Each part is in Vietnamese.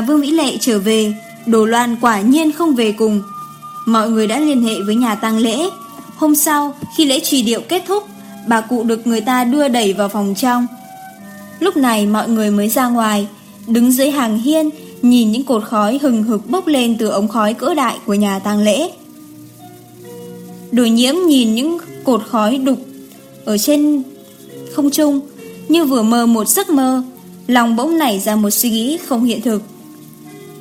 Vương Vĩ Lệ trở về, Đồ Loan quả nhiên không về cùng. Mọi người đã liên hệ với nhà tang lễ. Hôm sau, khi lễ trì điệu kết thúc, Bà cụ được người ta đưa đẩy vào phòng trong. Lúc này mọi người mới ra ngoài, Đứng dưới hàng hiên, Nhìn những cột khói hừng hực bốc lên Từ ống khói cỡ đại của nhà tang lễ. Đồ nhiễm nhìn những cột khói đục Ở trên không trung, Như vừa mơ một giấc mơ, Lòng bỗng nảy ra một suy nghĩ không hiện thực.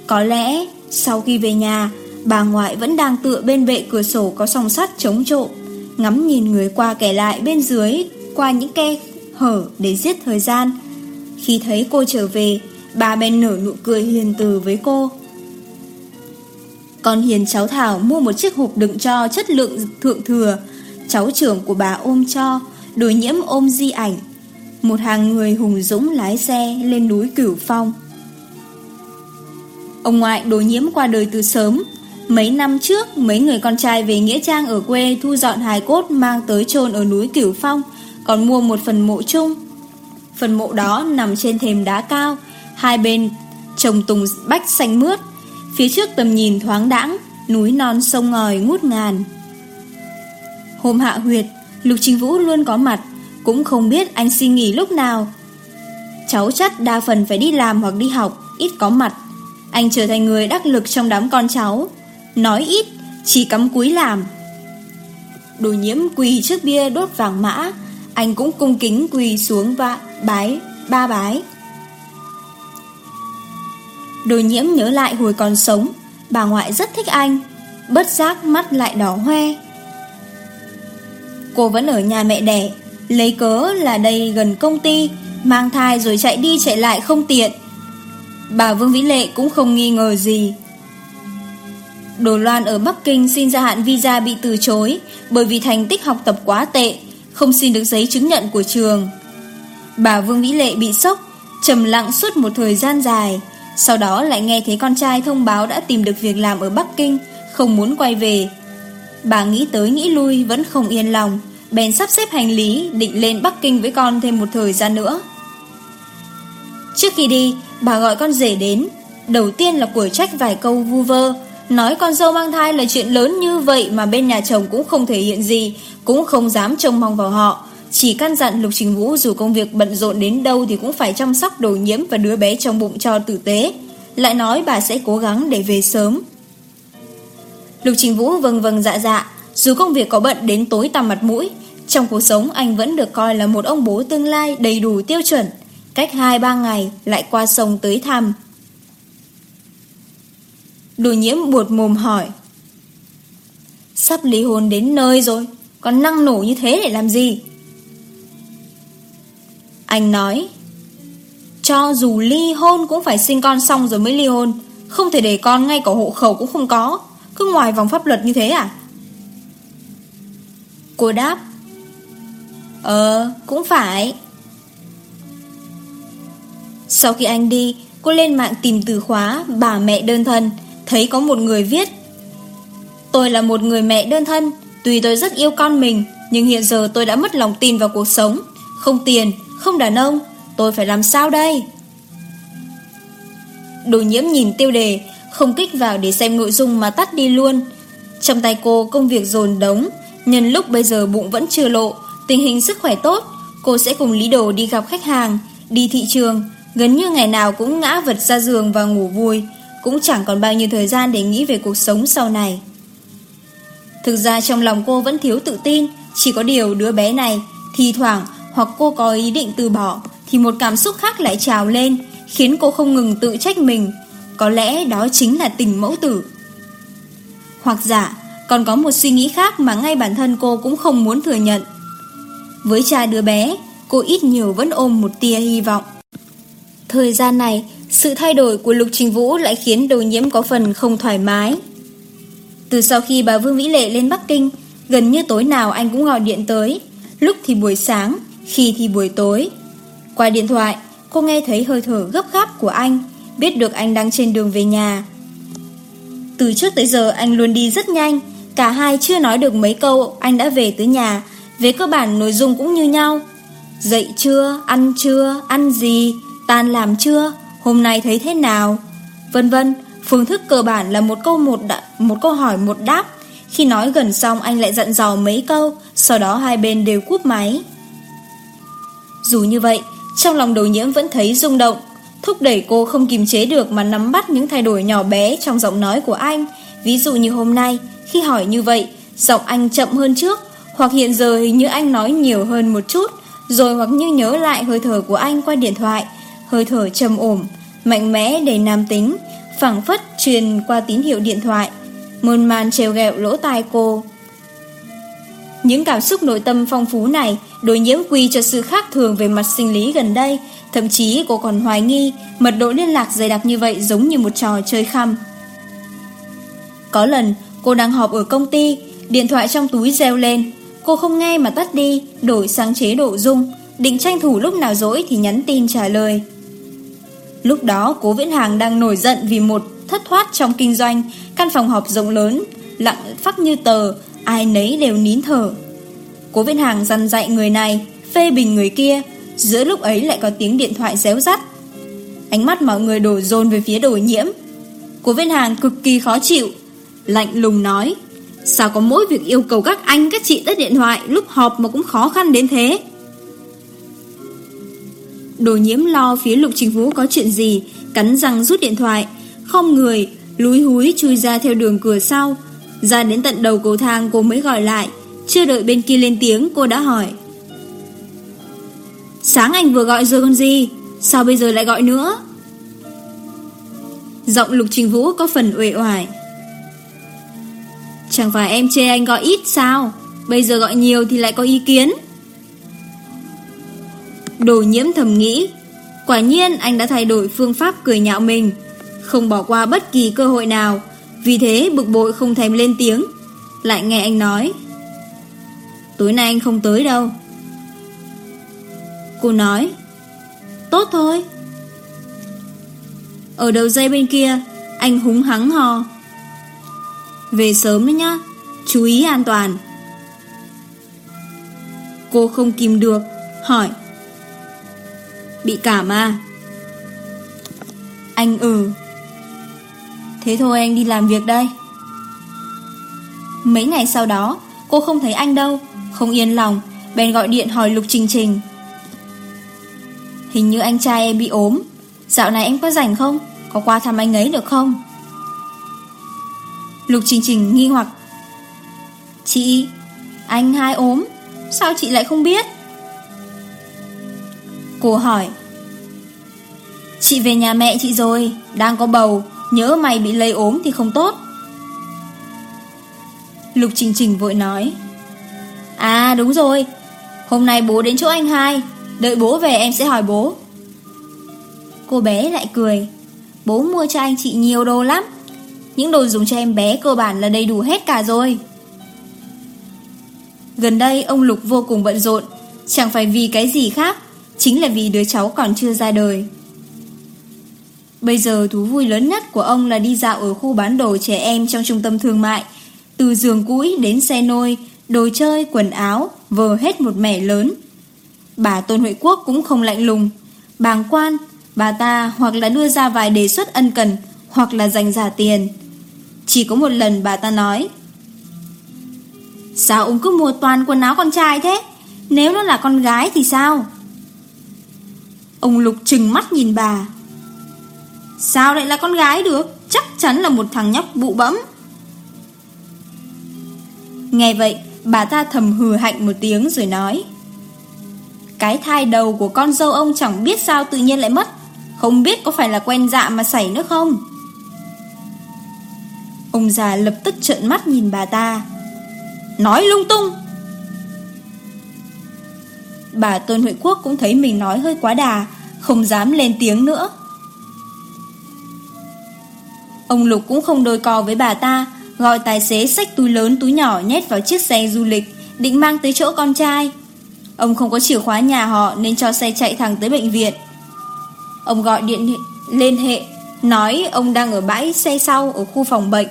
Có lẽ, sau khi về nhà, Bà ngoại vẫn đang tựa bên vệ cửa sổ Có song sắt chống trộm, Ngắm nhìn người qua kẻ lại bên dưới, Qua những khe hở để giết thời gian. Khi thấy cô trở về, Bà bên nở nụ cười hiền từ với cô. Con hiền, cháu Thảo mua một chiếc hộp đựng cho chất lượng thượng thừa. Cháu trưởng của bà ôm cho, Đối nhiễm ôm di ảnh. Một hàng người hùng dũng lái xe lên núi Cửu Phong. Ông ngoại đối nhiễm qua đời từ sớm. Mấy năm trước, Mấy người con trai về Nghĩa Trang ở quê Thu dọn hài cốt mang tới chôn ở núi Cửu Phong, Còn mua một phần mộ chung. Phần mộ đó nằm trên thềm đá cao, Hai bên trồng tùng bách xanh mướt. Phía trước tầm nhìn thoáng đãng, Núi non sông ngòi ngút ngàn. Hôm hạ huyệt, Lục Trình Vũ luôn có mặt, Cũng không biết anh xin nghỉ lúc nào. Cháu chắc đa phần phải đi làm hoặc đi học, Ít có mặt. Anh trở thành người đắc lực trong đám con cháu. Nói ít, Chỉ cắm cúi làm. Đồ nhiễm quỳ trước bia đốt vàng mã. Anh cũng cung kính quỳ xuống và bái, Ba bái. Đồ nhiễm nhớ lại hồi còn sống. Bà ngoại rất thích anh. Bất giác mắt lại đỏ hoe. Cô vẫn ở nhà mẹ đẻ. Lấy cớ là đây gần công ty. Mang thai rồi chạy đi chạy lại không tiện. Bà Vương Vĩ Lệ cũng không nghi ngờ gì. Đồ Loan ở Bắc Kinh xin gia hạn visa bị từ chối Bởi vì thành tích học tập quá tệ, Không xin được giấy chứng nhận của trường. Bà Vương Vĩ Lệ bị sốc, trầm lặng suốt một thời gian dài, Sau đó lại nghe thấy con trai thông báo đã tìm được việc làm ở Bắc Kinh, Không muốn quay về. Bà nghĩ tới nghĩ lui vẫn không yên lòng, Bèn sắp xếp hành lý định lên Bắc Kinh với con thêm một thời gian nữa. Trước khi đi, bà gọi con rể đến, đầu tiên là quở trách vài câu vu vơ, nói con dâu mang thai là chuyện lớn như vậy mà bên nhà chồng cũng không thể hiện gì, cũng không dám trông mong vào họ. Chỉ căn dặn Lục Trình Vũ dù công việc bận rộn đến đâu thì cũng phải chăm sóc đồ nhiễm và đứa bé trong bụng cho tử tế. Lại nói bà sẽ cố gắng để về sớm. Lục Trình Vũ vâng vâng dạ dạ, dù công việc có bận đến tối tăm mặt mũi, trong cuộc sống anh vẫn được coi là một ông bố tương lai đầy đủ tiêu chuẩn cách 2-3 ngày lại qua sông tới thăm. Đồ nhiễm buột mồm hỏi. Sắp ly hôn đến nơi rồi, còn năng nổ như thế để làm gì? Anh nói, cho dù ly hôn cũng phải sinh con xong rồi mới ly hôn, không thể để con ngay cả hộ khẩu cũng không có, cứ ngoài vòng pháp luật như thế à? Cô đáp, Ờ, cũng phải. Sau khi anh đi, cô lên mạng tìm từ khóa bà mẹ đơn thân, thấy có một người viết. Tôi là một người mẹ đơn thân, tuy tôi rất yêu con mình, nhưng hiện giờ tôi đã mất lòng tin vào cuộc sống. Không tiền, không đàn ông, tôi phải làm sao đây? Đồ nhiễm nhìn tiêu đề, không kích vào để xem nội dung mà tắt đi luôn. Trong tay cô công việc dồn đống, nhân lúc bây giờ bụng vẫn chưa lộ, tình hình sức khỏe tốt, cô sẽ cùng Lý Đồ đi gặp khách hàng, đi thị trường, Gần như ngày nào cũng ngã vật ra giường và ngủ vui, Cũng chẳng còn bao nhiêu thời gian để nghĩ về cuộc sống sau này. Thực ra trong lòng cô vẫn thiếu tự tin, Chỉ có điều đứa bé này Thì thoảng hoặc cô có ý định từ bỏ Thì một cảm xúc khác lại trào lên, Khiến cô không ngừng tự trách mình. Có lẽ đó chính là tình mẫu tử. Hoặc giả Còn có một suy nghĩ khác mà ngay bản thân cô cũng không muốn thừa nhận. Với cha đứa bé, Cô ít nhiều vẫn ôm một tia hy vọng. Thời gian này, sự thay đổi của Lục Trình Vũ lại khiến đồ nhiễm có phần không thoải mái. Từ sau khi bà Vương Vĩ Lệ lên Bắc Kinh, gần như tối nào anh cũng gọi điện tới, lúc thì buổi sáng, khi thì buổi tối. Qua điện thoại, cô nghe thấy hơi thở gấp gáp của anh, biết được anh đang trên đường về nhà. Từ trước tới giờ anh luôn đi rất nhanh, cả hai chưa nói được mấy câu anh đã về tới nhà, về cơ bản nội dung cũng như nhau. Dậy chưa, ăn chưa, ăn gì, tan làm chưa, hôm nay thấy thế nào, vân vân. Phương thức cơ bản là một câu một đạ, một câu hỏi một đáp. Khi nói gần xong anh lại dặn dò mấy câu, sau đó hai bên đều cúp máy. Dù như vậy, trong lòng đồ nhiễm vẫn thấy rung động, thúc đẩy cô không kìm chế được mà nắm bắt những thay đổi nhỏ bé trong giọng nói của anh. Ví dụ như hôm nay, khi hỏi như vậy, giọng anh chậm hơn trước, hoặc hiện giờ hình như anh nói nhiều hơn một chút, rồi hoặc như nhớ lại hơi thở của anh qua điện thoại, hơi thở trầm ổn, mạnh mẽ đầy nam tính, phẳng phất truyền qua tín hiệu điện thoại, mơn man treo gẹo lỗ tai cô. Những cảm xúc nội tâm phong phú này đối nhiễm quy cho sự khác thường về mặt sinh lý gần đây, thậm chí cô còn hoài nghi mật độ liên lạc dày đặc như vậy giống như một trò chơi khăm. Có lần, cô đang họp ở công ty, điện thoại trong túi reo lên, cô không nghe mà tắt đi, đổi sang chế độ rung, định tranh thủ lúc nào dỗi thì nhắn tin trả lời. Lúc đó Cố Viễn Hàng đang nổi giận vì một thất thoát trong kinh doanh, căn phòng họp rộng lớn, lặng phắc như tờ, ai nấy đều nín thở. Cố Viễn Hàng dằn dạy người này, phê bình người kia, giữa lúc ấy lại có tiếng điện thoại réo rắt. Ánh mắt mọi người đổ dồn về phía đổi nhiễm. Cố Viễn Hàng cực kỳ khó chịu, lạnh lùng nói, sao có mỗi việc yêu cầu các anh các chị tắt điện thoại lúc họp mà cũng khó khăn đến thế. Đồ nhiễm lo phía Lục Trình Vũ có chuyện gì? Cắn răng rút điện thoại. Không người, Lúi húi chui ra theo đường cửa sau. Ra đến tận đầu cầu thang cô mới gọi lại. Chưa đợi bên kia lên tiếng, cô đã hỏi. Sáng anh vừa gọi rồi còn gì? Sao bây giờ lại gọi nữa? Giọng Lục Trình Vũ có phần uể oải. Chẳng phải em chê anh gọi ít sao? Bây giờ gọi nhiều thì lại có ý kiến. Đồ nhiễm thầm nghĩ. Quả nhiên, anh đã thay đổi phương pháp cười nhạo mình, Không bỏ qua bất kỳ cơ hội nào. Vì thế, bực bội không thèm lên tiếng. Lại nghe anh nói, Tối nay anh không tới đâu. Cô nói, Tốt thôi. Ở đầu dây bên kia, Anh húng hắng hò. Về sớm đấy nhá, Chú ý an toàn. Cô không kìm được, Hỏi Bị cảm à Anh ừ. Thế thôi, anh đi làm việc đây. Mấy ngày sau đó, Cô không thấy anh đâu, Không yên lòng, Bèn gọi điện hỏi Lục Trình Trình. Hình như anh trai em bị ốm, Dạo này em có rảnh không? Có qua thăm anh ấy được không? Lục Trình Trình nghi hoặc. Chị, Anh hai ốm, Sao chị lại không biết? Cô hỏi. Chị về nhà mẹ chị rồi, Đang có bầu, Nhớ mày bị lây ốm thì không tốt. Lục Trình Trình vội nói. À đúng rồi. Hôm nay bố đến chỗ anh hai, Đợi bố về em sẽ hỏi bố. Cô bé lại cười. Bố mua cho anh chị nhiều đồ lắm. Những đồ dùng cho em bé cơ bản là đầy đủ hết cả rồi. Gần đây ông Lục vô cùng bận rộn, Chẳng phải vì cái gì khác Chính là vì đứa cháu còn chưa ra đời. Bây giờ thú vui lớn nhất của ông là đi dạo ở khu bán đồ trẻ em trong trung tâm thương mại Từ giường cũi đến xe nôi, đồ chơi, quần áo, vờ hết một mẻ lớn. Bà Tôn Huệ Quốc cũng không lạnh lùng. Bàng quan, bà ta hoặc là đưa ra vài đề xuất ân cần Hoặc là dành giả tiền. Chỉ có một lần bà ta nói Sao ông cứ mua toàn quần áo con trai thế? Nếu nó là con gái thì sao? Ông Lục trừng mắt nhìn bà. Sao lại là con gái được? Chắc chắn là một thằng nhóc bụ bẫm. Nghe vậy, Bà ta thầm hừ hạnh một tiếng rồi nói, Cái thai đầu của con dâu ông chẳng biết sao tự nhiên lại mất. Không biết có phải là quen dạ mà xảy nữa không? Ông già lập tức trợn mắt nhìn bà ta. Nói lung tung Bà Tôn Huệ Quốc cũng thấy mình nói hơi quá đà, Không dám lên tiếng nữa. Ông Lục cũng không đôi co với bà ta, Gọi tài xế xách túi lớn túi nhỏ nhét vào chiếc xe du lịch, Định mang tới chỗ con trai. Ông không có chìa khóa nhà họ Nên cho xe chạy thẳng tới bệnh viện. Ông gọi điện liên hệ, Nói ông đang ở bãi xe sau Ở khu phòng bệnh.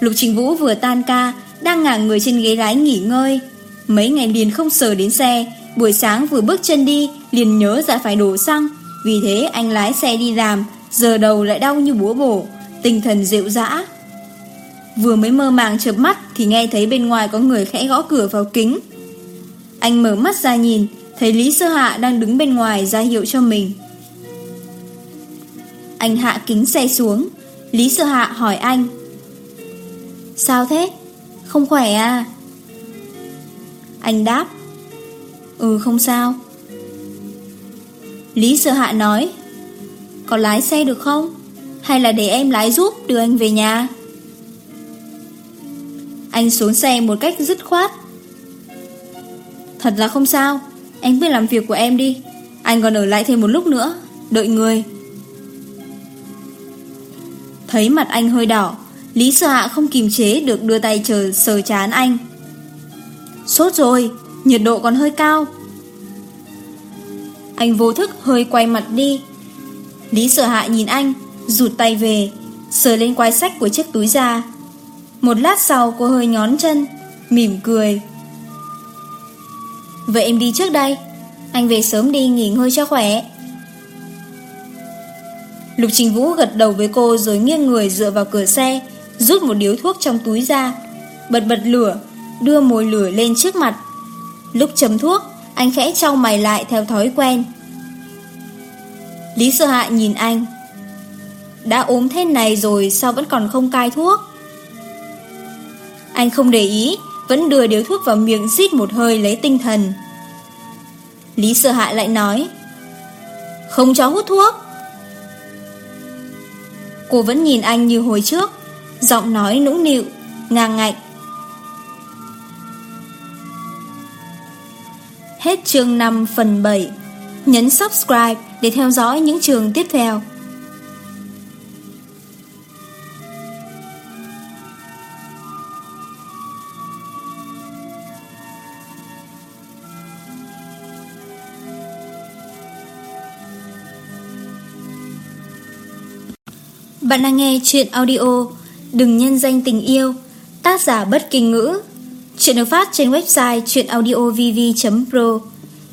Lục Trình Vũ vừa tan ca, Đang ngả người trên ghế lái nghỉ ngơi. Mấy ngày liền không sờ đến xe. Buổi sáng vừa bước chân đi, Liền nhớ ra phải đổ xăng. Vì thế anh lái xe đi làm, Giờ đầu lại đau như búa bổ. Tinh thần dịu dã. Vừa mới mơ màng chợp mắt Thì nghe thấy bên ngoài có người khẽ gõ cửa vào kính. Anh mở mắt ra nhìn, Thấy Lý Sơ Hạ đang đứng bên ngoài ra hiệu cho mình. Anh hạ kính xe xuống. Lý Sơ Hạ hỏi anh. Sao thế? Không khỏe à? Anh đáp Ừ không sao. Lý sợ hạ nói, Có lái xe được không? Hay là để em lái giúp đưa anh về nhà? Anh xuống xe một cách dứt khoát. Thật là không sao, Anh cứ làm việc của em đi, Anh còn ở lại thêm một lúc nữa, Đợi người. Thấy mặt anh hơi đỏ, Lý sợ hạ không kìm chế được đưa tay chờ sờ chán anh. Sốt rồi, nhiệt độ còn hơi cao. Anh vô thức hơi quay mặt đi. Lý sợ hại nhìn anh Rụt tay về Sờ lên quai sách của chiếc túi da Một lát sau cô hơi nhón chân Mỉm cười. Vậy em đi trước đây Anh về sớm đi nghỉ ngơi cho khỏe. Lục Trình Vũ gật đầu với cô Rồi nghiêng người dựa vào cửa xe Rút một điếu thuốc trong túi ra Bật bật lửa đưa mùi lửa lên trước mặt. Lúc chấm thuốc, anh khẽ trao mày lại theo thói quen. Lý sợ hạ nhìn anh. Đã ốm thế này rồi sao vẫn còn không cai thuốc? Anh không để ý, vẫn đưa điếu thuốc vào miệng rít một hơi lấy tinh thần. Lý sợ hạ lại nói. Không cho hút thuốc. Cô vẫn nhìn anh như hồi trước, giọng nói nũng nịu, ngang ngạnh. Hết chương 5 phần 7 Nhấn subscribe để theo dõi những chương tiếp theo. Bạn đang nghe chuyện audio Đừng nhân danh tình yêu, Tác giả bất kỳ ngữ. Chuyện được phát trên website chuyenaudiovv.pro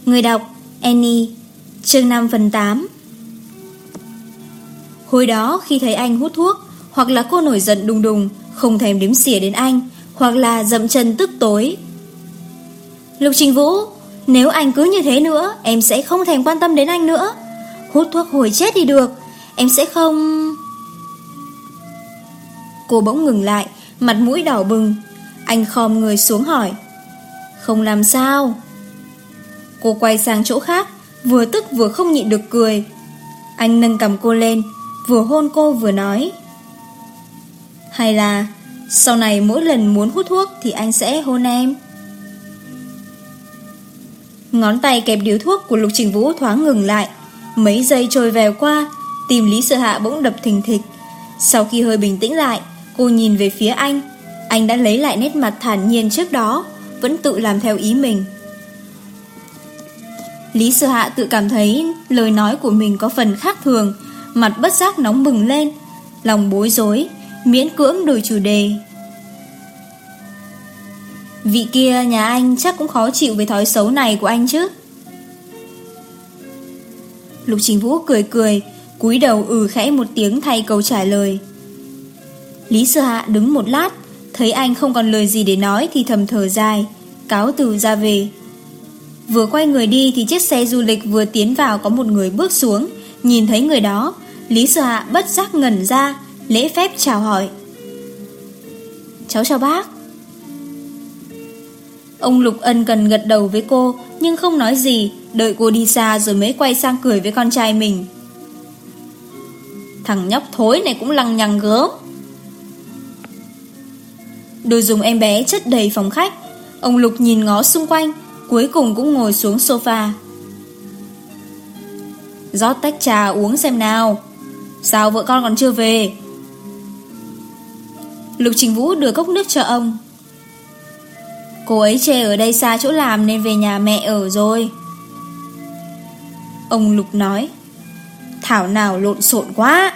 Người đọc, Annie, Chương 5 phần 8 Hồi đó, khi thấy anh hút thuốc, Hoặc là cô nổi giận đùng đùng, Không thèm đếm xỉa đến anh, Hoặc là dậm chân tức tối. Lục Trình Vũ, Nếu anh cứ như thế nữa, Em sẽ không thèm quan tâm đến anh nữa. Hút thuốc hồi chết đi được, Em sẽ không... Cô bỗng ngừng lại, Mặt mũi đỏ bừng. Anh khom người xuống hỏi. Không làm sao. Cô quay sang chỗ khác, Vừa tức vừa không nhịn được cười. Anh nâng cầm cô lên, Vừa hôn cô vừa nói. Hay là, Sau này mỗi lần muốn hút thuốc Thì anh sẽ hôn em? Ngón tay kẹp điếu thuốc của Lục Trình Vũ thoáng ngừng lại. Mấy giây trôi vèo qua, Tìm Lý Sợ Hạ bỗng đập thình thịch. Sau khi hơi bình tĩnh lại, Cô nhìn về phía anh. Anh đã lấy lại nét mặt thản nhiên trước đó Vẫn tự làm theo ý mình Lý Sư Hạ tự cảm thấy lời nói của mình có phần khác thường, mặt bất giác nóng bừng lên, lòng bối rối, miễn cưỡng đổi chủ đề. Vị kia nhà anh chắc cũng khó chịu với thói xấu này của anh chứ. Lục Trình Vũ cười cười, cúi đầu ừ khẽ một tiếng thay câu trả lời. Lý Sư Hạ đứng một lát, Thấy anh không còn lời gì để nói thì thầm thở dài, cáo từ ra về. Vừa quay người đi thì chiếc xe du lịch vừa tiến vào có một người bước xuống, nhìn thấy người đó, Lý Sở Hạ bất giác ngẩn ra, lễ phép chào hỏi. Cháu chào bác. Ông Lục Ân cần gật đầu với cô nhưng không nói gì, đợi cô đi xa rồi mới quay sang cười với con trai mình. Thằng nhóc thối này cũng lăng nhằng gớm. Đồ dùng em bé chất đầy phòng khách. Ông Lục nhìn ngó xung quanh, Cuối cùng cũng ngồi xuống sofa. Rót tách trà uống xem nào. Sao vợ con còn chưa về? Lục Trình Vũ đưa cốc nước cho ông. Cô ấy chê ở đây xa chỗ làm Nên về nhà mẹ ở rồi. Ông Lục nói, Thảo nào lộn xộn quá.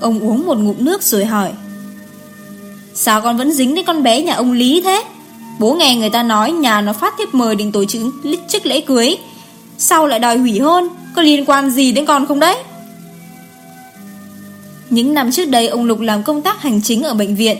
Ông uống một ngụm nước rồi hỏi Sao con vẫn dính đến con bé nhà ông Lý thế? Bố nghe người ta nói nhà nó phát thiếp mời đến tổ chức, chức lễ cưới. Sao lại đòi hủy hôn? Có liên quan gì đến con không đấy? Những năm trước đây ông Lục làm công tác hành chính ở bệnh viện.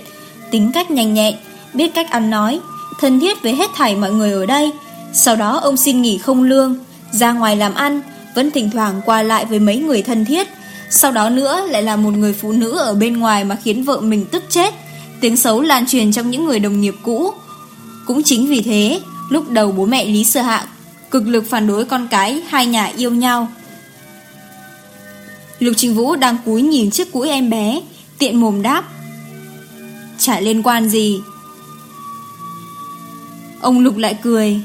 Tính cách nhanh nhẹ, Biết cách ăn nói Thân thiết với hết thảy mọi người ở đây. Sau đó ông xin nghỉ không lương Ra ngoài làm ăn Vẫn thỉnh thoảng qua lại với mấy người thân thiết. Sau đó nữa lại là một người phụ nữ ở bên ngoài mà khiến vợ mình tức chết tiếng xấu lan truyền trong những người đồng nghiệp cũ. Cũng chính vì thế, lúc đầu bố mẹ Lý Sơ Hạ cực lực phản đối con cái hai nhà yêu nhau. Lục Trình Vũ đang cúi nhìn chiếc cúi em bé, tiện mồm đáp. Chả liên quan gì. Ông Lục lại cười.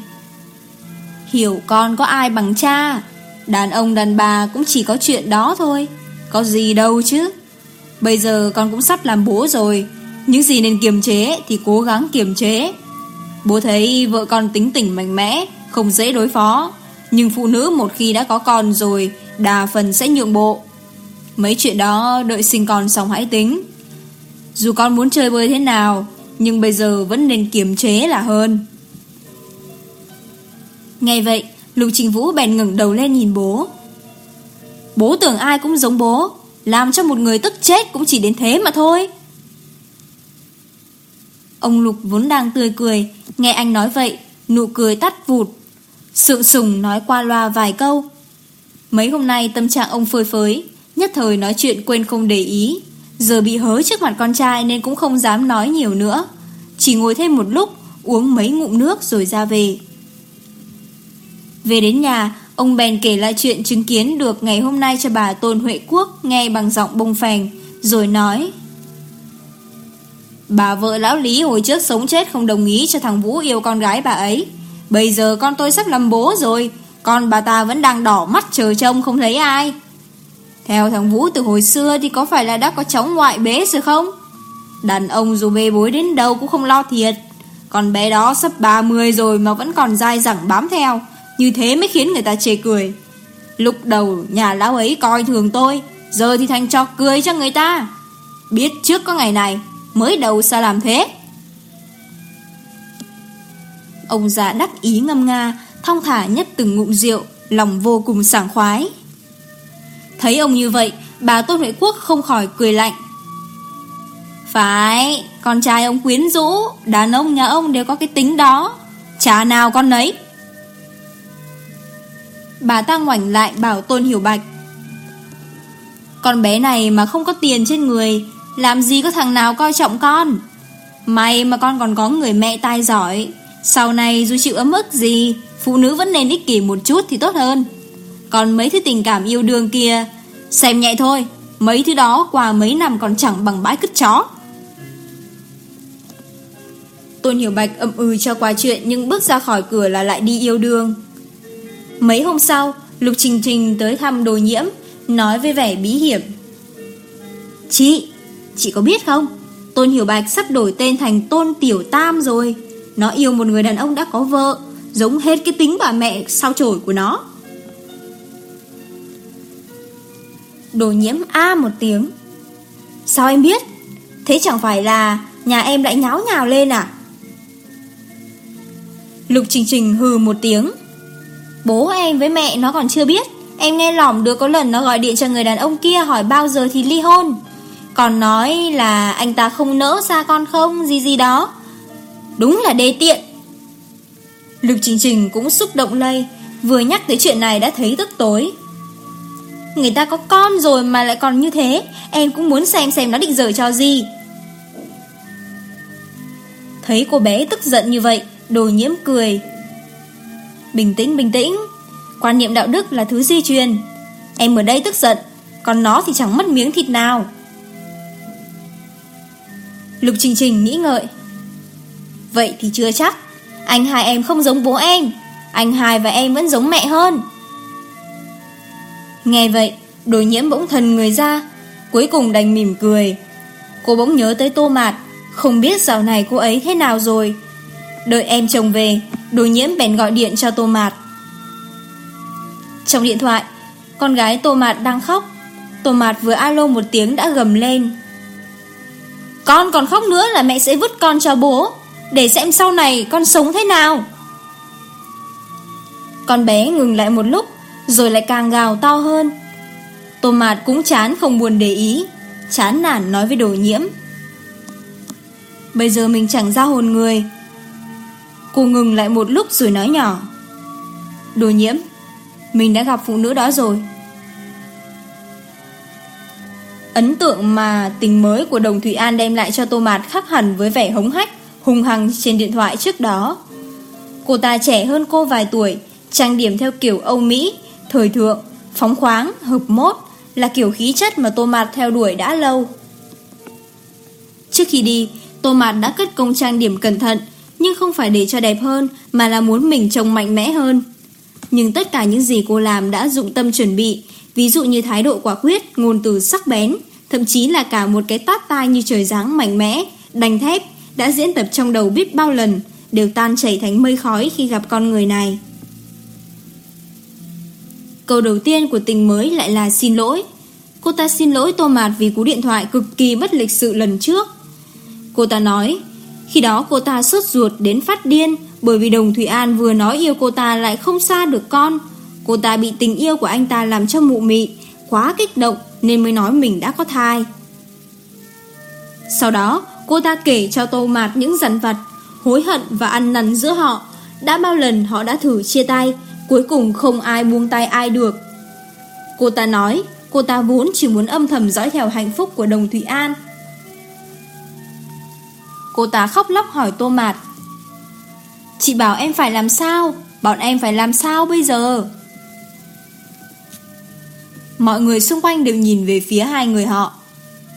Hiểu con có ai bằng cha, đàn ông đàn bà cũng chỉ có chuyện đó thôi, có gì đâu chứ. Bây giờ con cũng sắp làm bố rồi, những gì nên kiềm chế thì cố gắng kiềm chế. Bố thấy vợ con tính tình mạnh mẽ, Không dễ đối phó. Nhưng phụ nữ một khi đã có con rồi, Đa phần sẽ nhượng bộ. Mấy chuyện đó đợi sinh con xong hãy tính. Dù con muốn chơi bơi thế nào, Nhưng bây giờ vẫn nên kiềm chế là hơn. Ngay vậy, Lục Trình Vũ bèn ngẩng đầu lên nhìn bố. Bố tưởng ai cũng giống bố, Làm cho một người tức chết cũng chỉ đến thế mà thôi. Ông Lục vốn đang tươi cười Nghe anh nói vậy Nụ cười tắt vụt. Sượng sùng nói qua loa vài câu. Mấy hôm nay tâm trạng ông phơi phới Nhất thời nói chuyện quên không để ý. Giờ bị hớ trước mặt con trai Nên cũng không dám nói nhiều nữa. Chỉ ngồi thêm một lúc Uống mấy ngụm nước rồi ra về. Về đến nhà Ông bèn kể lại chuyện chứng kiến được ngày hôm nay cho bà Tôn Huệ Quốc nghe bằng giọng bông phèn, rồi nói Bà vợ lão Lý hồi trước sống chết không đồng ý cho thằng Vũ yêu con gái bà ấy. Bây giờ con tôi sắp làm bố rồi, Còn bà ta vẫn đang đỏ mắt chờ trông không thấy ai. Theo thằng Vũ từ hồi xưa thì có phải là đã có cháu ngoại bế rồi không? Đàn ông dù bê bối đến đâu cũng không lo thiệt. Còn bé đó sắp 30 rồi mà vẫn còn dai dẳng bám theo, Như thế mới khiến người ta chê cười. Lúc đầu nhà lão ấy coi thường tôi, Giờ thì thành trò cười cho người ta. Biết trước có ngày này mới đầu sao làm thế? Ông già đắc ý ngâm nga, thong thả nhất từng ngụm rượu, lòng vô cùng sảng khoái. Thấy ông như vậy, bà Tôn Huệ Quốc không khỏi cười lạnh. Phải, con trai ông quyến rũ, đàn ông nhà ông đều có cái tính đó, chả nào con nấy. Bà ta ngoảnh lại bảo Tôn Hiểu Bạch. Con bé này mà không có tiền trên người làm gì có thằng nào coi trọng con? May mà con còn có người mẹ tai giỏi. Sau này dù chịu ấm ức gì, Phụ nữ vẫn nên ích kỷ một chút thì tốt hơn. Còn mấy thứ tình cảm yêu đương kia, Xem nhẹ thôi, Mấy thứ đó qua mấy năm còn chẳng bằng bãi cứt chó. Tôn Hiểu Bạch âm ư ừ cho qua chuyện Nhưng bước ra khỏi cửa là lại đi yêu đương. Mấy hôm sau, Lục Trình Trình tới thăm đồ nhiễm, Nói với vẻ bí hiểm. Chị Chị có biết không? Tôn Hiểu Bạch sắp đổi tên thành Tôn Tiểu Tam rồi. Nó yêu một người đàn ông đã có vợ, Giống hết cái tính bà mẹ sao chổi của nó. Đồ nhiễm A một tiếng. Sao em biết? Thế chẳng phải là Nhà em lại nháo nhào lên à? Lục Trình Trình hừ một tiếng. Bố em với mẹ nó còn chưa biết. Em nghe lỏng được có lần nó gọi điện cho người đàn ông kia hỏi bao giờ thì ly hôn. Còn nói là anh ta không nỡ xa con không, gì gì đó. Đúng là đê tiện. Lục Trình Trình cũng xúc động lây, Vừa nhắc tới chuyện này đã thấy tức tối. Người ta có con rồi mà lại còn như thế, Em cũng muốn xem xem nó định rời cho gì. Thấy cô bé tức giận như vậy, Đồ nhiễm cười. Bình tĩnh bình tĩnh. Quan niệm đạo đức là thứ di truyền. Em ở đây tức giận, Còn nó thì chẳng mất miếng thịt nào. Lục Trình Trình nghĩ ngợi. Vậy thì chưa chắc. Anh hai em không giống bố em. Anh hai và em vẫn giống mẹ hơn. Nghe vậy, Đồ nhiễm bỗng thần người ra, Cuối cùng đành mỉm cười. Cô bỗng nhớ tới tô mạt. Không biết dạo này cô ấy thế nào rồi. Đợi em chồng về, Đồ nhiễm bèn gọi điện cho tô mạt. Trong điện thoại, Con gái tô mạt đang khóc. Tô mạt vừa alo một tiếng đã gầm lên. Con còn khóc nữa là mẹ sẽ vứt con cho bố, Để xem sau này con sống thế nào. Con bé ngừng lại một lúc, Rồi lại càng gào to hơn. Tô mạt cũng chán không buồn để ý, Chán nản nói với đồ nhiễm. Bây giờ mình chẳng ra hồn người. Cô ngừng lại một lúc rồi nói nhỏ. Đồ nhiễm, Mình đã gặp phụ nữ đó rồi. Ấn tượng mà tình mới của Đồng Thủy An đem lại cho Tô Mạt khác hẳn với vẻ hống hách, hùng hằng trên điện thoại trước đó. Cô ta trẻ hơn cô vài tuổi, trang điểm theo kiểu Âu Mỹ, thời thượng, phóng khoáng, hợp mốt là kiểu khí chất mà Tô Mạt theo đuổi đã lâu. Trước khi đi, Tô Mạt đã cất công trang điểm cẩn thận, nhưng không phải để cho đẹp hơn mà là muốn mình trông mạnh mẽ hơn. Nhưng tất cả những gì cô làm đã dụng tâm chuẩn bị, ví dụ như thái độ quả quyết, ngôn từ sắc bén, thậm chí là cả một cái tát tai như trời giáng mạnh mẽ, đành thép, đã diễn tập trong đầu biết bao lần, đều tan chảy thành mây khói khi gặp con người này. Câu đầu tiên của tình mới lại là xin lỗi. Cô ta xin lỗi Tô Mạt vì cú điện thoại cực kỳ bất lịch sự lần trước. Cô ta nói, khi đó cô ta sốt ruột đến phát điên bởi vì Đồng Thủy An vừa nói yêu cô ta lại không xa được con. Cô ta bị tình yêu của anh ta làm cho mụ mị, quá kích động nên mới nói mình đã có thai. Sau đó, cô ta kể cho tô mạt những dằn vặt, Hối hận và ăn năn giữa họ. Đã bao lần họ đã thử chia tay, Cuối cùng không ai buông tay ai được. Cô ta nói, Cô ta vốn chỉ muốn âm thầm dõi theo hạnh phúc của đồng Thủy An. Cô ta khóc lóc hỏi tô mạt, Chị bảo em phải làm sao? Bọn em phải làm sao bây giờ? Mọi người xung quanh đều nhìn về phía hai người họ.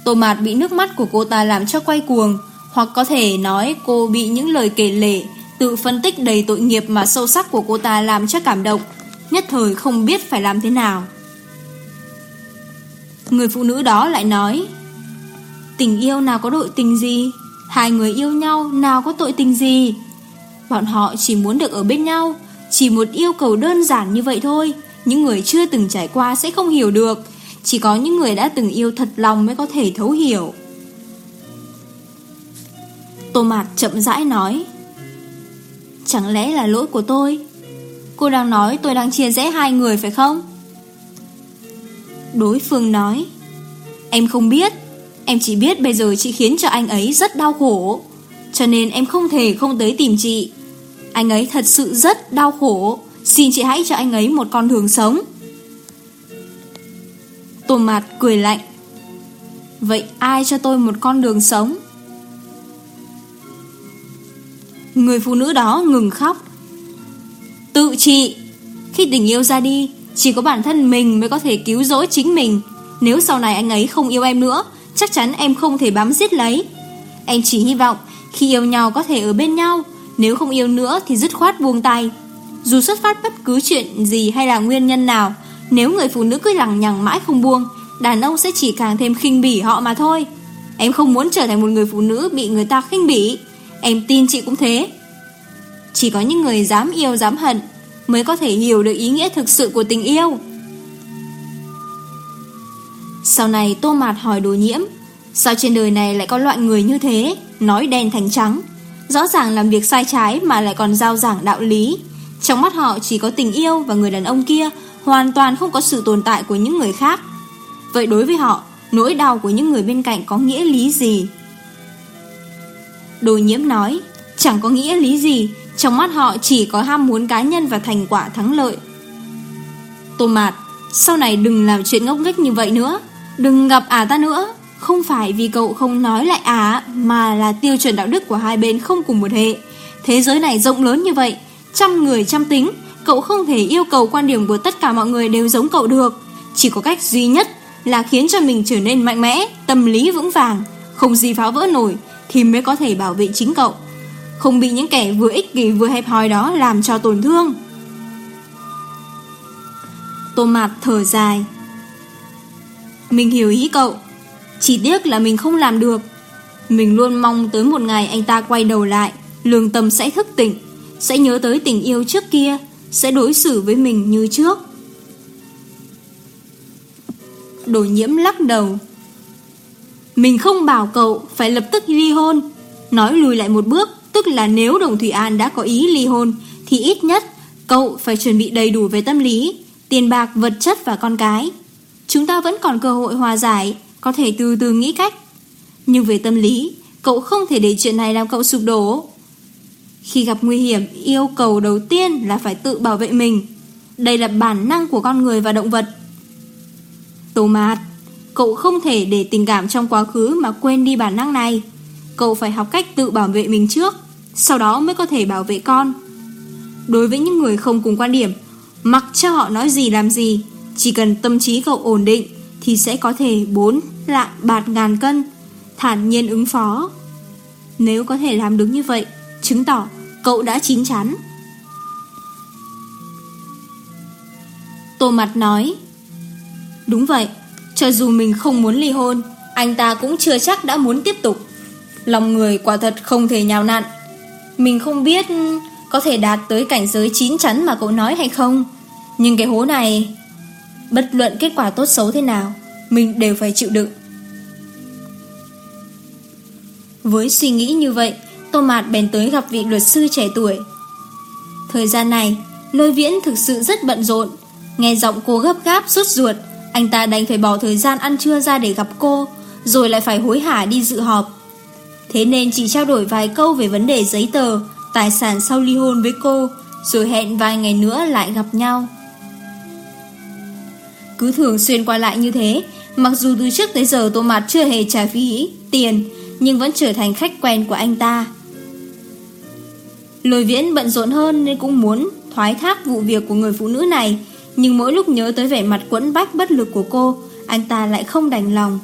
Tô Mạt bị nước mắt của cô ta làm cho quay cuồng, Hoặc có thể nói cô bị những lời kể lể, Tự phân tích đầy tội nghiệp mà sâu sắc của cô ta làm cho cảm động, Nhất thời không biết phải làm thế nào. Người phụ nữ đó lại nói, Tình yêu nào có đội tình gì? Hai người yêu nhau nào có tội tình gì? Bọn họ chỉ muốn được ở bên nhau, Chỉ một yêu cầu đơn giản như vậy thôi. Những người chưa từng trải qua sẽ không hiểu được. Chỉ có những người đã từng yêu thật lòng mới có thể thấu hiểu. Tô Mạt chậm rãi nói, Chẳng lẽ là lỗi của tôi? Cô đang nói tôi đang chia rẽ hai người phải không? Đối phương nói, Em không biết. Em chỉ biết bây giờ chị khiến cho anh ấy rất đau khổ. Cho nên em không thể không tới tìm chị. Anh ấy thật sự rất đau khổ. Xin chị hãy cho anh ấy một con đường sống. Tô Mạt cười lạnh. Vậy ai cho tôi một con đường sống? Người phụ nữ đó ngừng khóc. Tự trị Khi tình yêu ra đi, Chỉ có bản thân mình mới có thể cứu rỗi chính mình. Nếu sau này anh ấy không yêu em nữa, Chắc chắn em không thể bám giết lấy. Em chỉ hy vọng Khi yêu nhau có thể ở bên nhau, Nếu không yêu nữa thì dứt khoát buông tay. Dù xuất phát bất cứ chuyện gì hay là nguyên nhân nào, Nếu người phụ nữ cứ lằng nhằng mãi không buông, Đàn ông sẽ chỉ càng thêm khinh bỉ họ mà thôi. Em không muốn trở thành một người phụ nữ bị người ta khinh bỉ. Em tin chị cũng thế. Chỉ có những người dám yêu, dám hận Mới có thể hiểu được ý nghĩa thực sự của tình yêu. Sau này tô mạt hỏi đồ nhiễm, Sao trên đời này lại có loại người như thế, Nói đen thành trắng? Rõ ràng làm việc sai trái mà lại còn giao giảng đạo lý. Trong mắt họ chỉ có tình yêu và người đàn ông kia hoàn toàn không có sự tồn tại của những người khác. Vậy đối với họ, nỗi đau của những người bên cạnh có nghĩa lý gì? Đồ nhiễm nói, chẳng có nghĩa lý gì, trong mắt họ chỉ có ham muốn cá nhân và thành quả thắng lợi. Tô Mạt, sau này đừng làm chuyện ngốc nghếch như vậy nữa, đừng gặp ả à ta nữa. Không phải vì cậu không nói lại ả à, mà là tiêu chuẩn đạo đức của hai bên không cùng một hệ. Thế giới này rộng lớn như vậy, Trăm người trăm tính, cậu không thể yêu cầu quan điểm của tất cả mọi người đều giống cậu được. Chỉ có cách duy nhất là khiến cho mình trở nên mạnh mẽ, tâm lý vững vàng, không gì phá vỡ nổi thì mới có thể bảo vệ chính cậu. Không bị những kẻ vừa ích kỷ vừa hẹp hòi đó làm cho tổn thương. Tô Mạt thở dài. Mình hiểu ý cậu, chỉ tiếc là mình không làm được. Mình luôn mong tới một ngày anh ta quay đầu lại, lương tâm sẽ thức tỉnh sẽ nhớ tới tình yêu trước kia, sẽ đối xử với mình như trước. Đồ nhiễm lắc đầu. Mình không bảo cậu phải lập tức ly hôn. Nói lùi lại một bước, tức là nếu Đồng Thủy An đã có ý ly hôn, thì ít nhất cậu phải chuẩn bị đầy đủ về tâm lý, tiền bạc, vật chất và con cái. Chúng ta vẫn còn cơ hội hòa giải, có thể từ từ nghĩ cách. Nhưng về tâm lý, cậu không thể để chuyện này làm cậu sụp đổ. Khi gặp nguy hiểm, yêu cầu đầu tiên là phải tự bảo vệ mình. Đây là bản năng của con người và động vật. Tô mạt, cậu không thể để tình cảm trong quá khứ mà quên đi bản năng này. Cậu phải học cách tự bảo vệ mình trước, sau đó mới có thể bảo vệ con. Đối với những người không cùng quan điểm, mặc cho họ nói gì làm gì, chỉ cần tâm trí cậu ổn định thì sẽ có thể bốn lạng bạt ngàn cân, thản nhiên ứng phó. Nếu có thể làm được như vậy, chứng tỏ Cậu đã chín chắn. Tô mặt nói, Đúng vậy, Cho dù mình không muốn ly hôn, Anh ta cũng chưa chắc đã muốn tiếp tục. Lòng người quả thật không thể nhào nặn. Mình không biết Có thể đạt tới cảnh giới chín chắn mà cậu nói hay không, Nhưng cái hố này, Bất luận kết quả tốt xấu thế nào, Mình đều phải chịu đựng. Với suy nghĩ như vậy Tô Mạt bèn tới gặp vị luật sư trẻ tuổi. Thời gian này, Lôi viễn thực sự rất bận rộn. Nghe giọng cô gấp gáp, sốt ruột, Anh ta đành phải bỏ thời gian ăn trưa ra để gặp cô, Rồi lại phải hối hả đi dự họp. Thế nên chỉ trao đổi vài câu Về vấn đề giấy tờ, Tài sản sau ly hôn với cô, Rồi hẹn vài ngày nữa lại gặp nhau. Cứ thường xuyên qua lại như thế, Mặc dù từ trước tới giờ Tô Mạt chưa hề trả phí tiền, Nhưng vẫn trở thành khách quen của anh ta. Lôi viễn bận rộn hơn nên cũng muốn thoái thác vụ việc của người phụ nữ này. Nhưng mỗi lúc nhớ tới vẻ mặt quẫn bách bất lực của cô, Anh ta lại không đành lòng.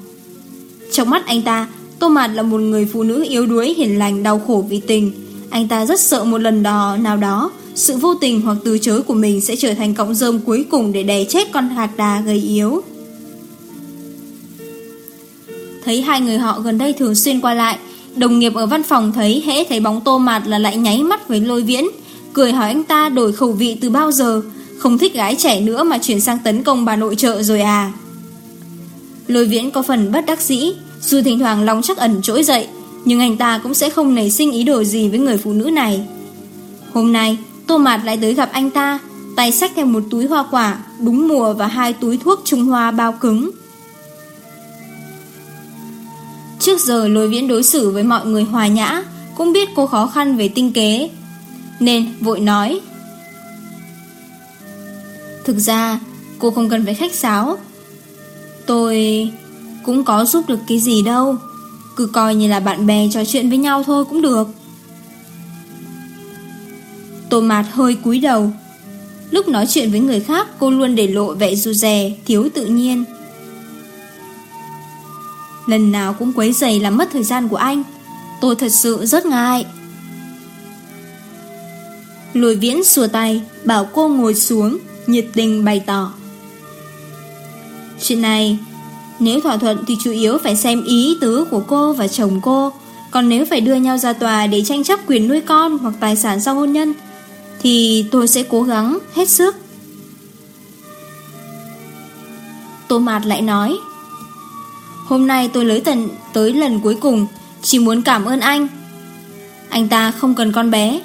Trong mắt anh ta, Tô Mạt là một người phụ nữ yếu đuối, hiền lành, đau khổ vì tình. Anh ta rất sợ một lần đò nào đó, Sự vô tình hoặc từ chối của mình sẽ trở thành cọng rơm cuối cùng để đè chết con hạt đà gầy yếu. Thấy hai người họ gần đây thường xuyên qua lại Đồng nghiệp ở văn phòng thấy hễ thấy bóng tô mạt là lại nháy mắt với lôi viễn. Cười hỏi anh ta đổi khẩu vị từ bao giờ? Không thích gái trẻ nữa mà chuyển sang tấn công bà nội trợ rồi à? Lôi viễn có phần bất đắc dĩ. Dù thỉnh thoảng lòng chắc ẩn trỗi dậy, Nhưng anh ta cũng sẽ không nảy sinh ý đồ gì với người phụ nữ này. Hôm nay, Tô Mạt lại tới gặp anh ta, Tay xách theo một túi hoa quả, Đúng mùa và hai túi thuốc Trung Hoa bao cứng. Trước giờ lôi viễn đối xử với mọi người hòa nhã Cũng biết cô khó khăn về tinh kế. Nên vội nói Thực ra cô không cần phải khách sáo. Tôi cũng có giúp được cái gì đâu Cứ coi như là bạn bè trò chuyện với nhau thôi cũng được. Tô mạt hơi cúi đầu. Lúc nói chuyện với người khác cô luôn để lộ vẻ ru rè, thiếu tự nhiên. Lần nào cũng quấy giày làm mất thời gian của anh. Tôi thật sự rất ngại. Lùi viễn xua tay, Bảo cô ngồi xuống, Nhiệt tình bày tỏ. Chuyện này, Nếu thỏa thuận thì chủ yếu phải xem ý tứ của cô và chồng cô. Còn nếu phải đưa nhau ra tòa Để tranh chấp quyền nuôi con Hoặc tài sản sau hôn nhân, Thì tôi sẽ cố gắng hết sức. Tô Mạt lại nói Hôm nay tôi lấy tận tới lần cuối cùng, Chỉ muốn cảm ơn anh. Anh ta không cần con bé.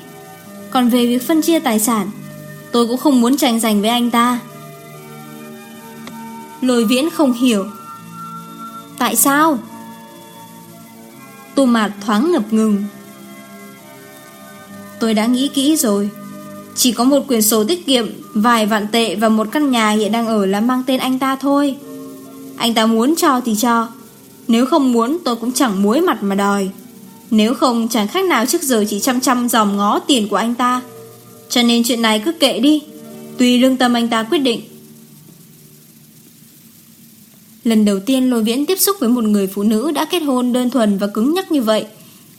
Còn về việc phân chia tài sản, Tôi cũng không muốn tranh giành với anh ta. Lôi viễn không hiểu. Tại sao? Tu Mạt thoáng ngập ngừng. Tôi đã nghĩ kỹ rồi. Chỉ có một quyển sổ tiết kiệm, Vài vạn tệ và một căn nhà hiện đang ở là mang tên anh ta thôi. Anh ta muốn cho thì cho. Nếu không muốn tôi cũng chẳng muối mặt mà đòi. Nếu không chẳng khác nào trước giờ Chỉ chăm chăm dòm ngó tiền của anh ta. Cho nên chuyện này cứ kệ đi. Tùy lương tâm anh ta quyết định. Lần đầu tiên Lôi Viễn tiếp xúc với một người phụ nữ đã kết hôn đơn thuần và cứng nhắc như vậy.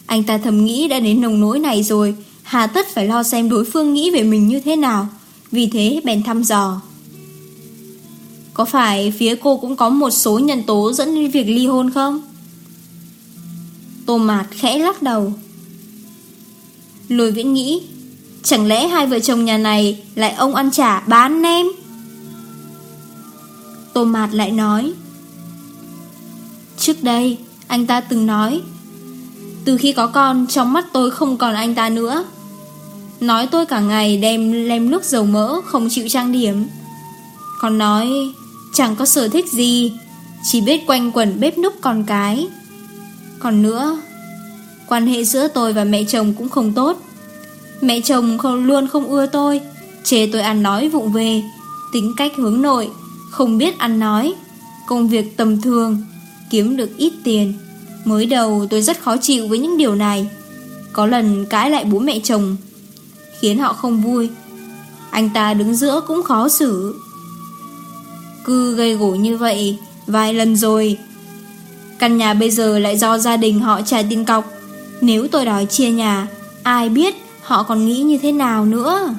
Anh ta thầm nghĩ đã đến nồng nỗi này rồi, hà tất phải lo xem đối phương nghĩ về mình như thế nào. Vì thế bèn thăm dò, có phải phía cô cũng có một số nhân tố dẫn đến việc ly hôn không? Tô Mạt khẽ lắc đầu. Lôi viễn nghĩ, Chẳng lẽ hai vợ chồng nhà này Lại ông ăn trả bán nem? Tô Mạt lại nói, Trước đây, Anh ta từng nói, Từ khi có con, Trong mắt tôi không còn anh ta nữa. Nói tôi cả ngày đem lem nước dầu mỡ Không chịu trang điểm. Còn nói Chẳng có sở thích gì Chỉ biết quanh quẩn bếp núc con cái. Còn nữa Quan hệ giữa tôi và mẹ chồng cũng không tốt. Mẹ chồng không, luôn không ưa tôi Chê tôi ăn nói vụng về. Tính cách hướng nội Không biết ăn nói. Công việc tầm thường Kiếm được ít tiền. Mới đầu tôi rất khó chịu với những điều này. Có lần cãi lại bố mẹ chồng Khiến họ không vui. Anh ta đứng giữa cũng khó xử. Cứ gây gỗ như vậy, Vài lần rồi. Căn nhà bây giờ lại do gia đình họ trả tiền cọc. Nếu tôi đòi chia nhà, Ai biết họ còn nghĩ như thế nào nữa?